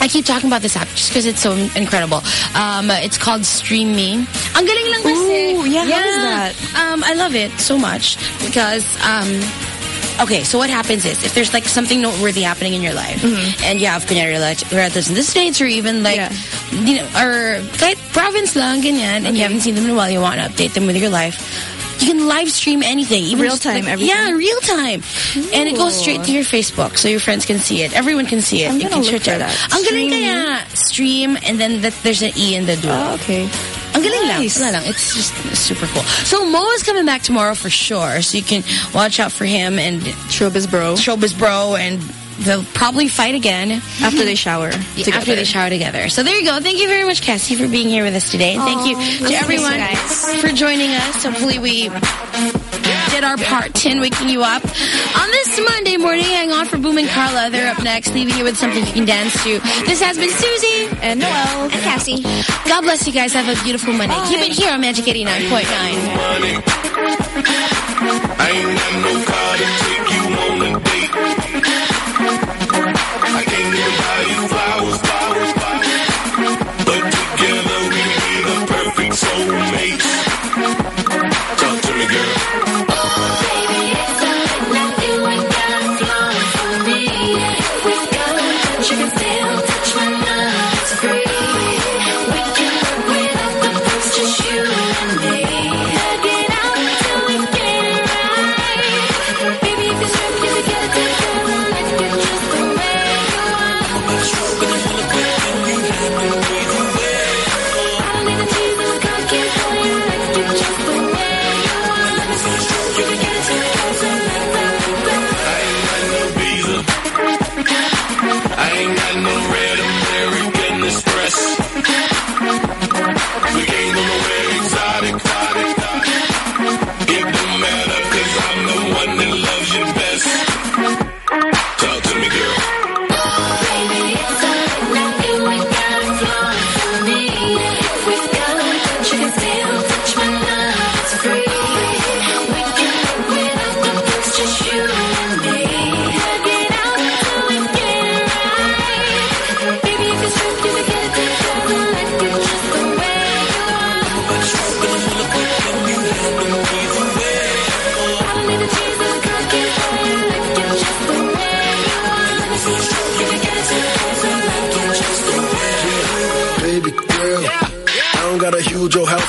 I keep talking about this app just because it's so incredible. Um, it's called Stream Me. Ang galing lang kasi. Ooh, yeah, how is that? Um, I love it so much because, um, okay, so what happens is if there's like something noteworthy happening in your life Mm-hmm. and you have kunyari rel- relatives in the States or even like, you know, or kahit province lang, ganyan, and you haven't seen them in a while, you want to update them with your life. You can live stream anything. Even real time, like, everything? Yeah, real time. And it goes straight to your Facebook so your friends can see it. Everyone can see it. I'm you gonna can look search for that. Ang galing Stream. kaya. Stream and then that there's an E in the duo. Oh, okay. Ang galing Nice. lang. Lang. It's just super cool. So Mo is coming back tomorrow for sure. So you can watch out for him and Showbiz Bro. Showbiz Bro and they'll probably fight again. After they shower. Yeah, together. After they shower together. So there you go. Thank you very much, Cassie, for being here with us today. And thank you to everyone you guys. for joining us. Hopefully we did our part in waking you up. On this Monday morning, hang on for Boom and Carla. They're up next, leaving you with something you can dance to. This has been Susie. And Noel. And Cassie. God bless you guys. Have a beautiful Monday. Keep it here on Magic 89.9. I ain't got no car to take you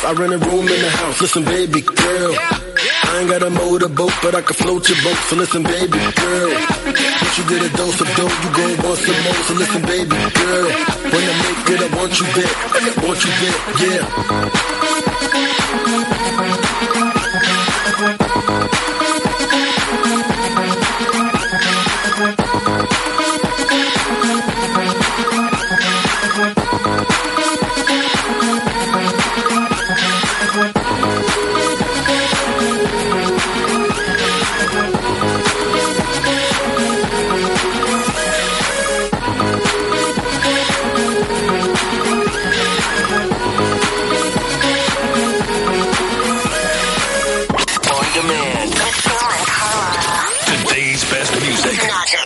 I rent a room in the house. Listen, baby girl. I ain't got a motorboat, but I can float your boat. So listen, baby girl. Once you get a dose of dough, you gon' want some more. So listen, baby girl. When I make it, I want you there. I want you there, yeah.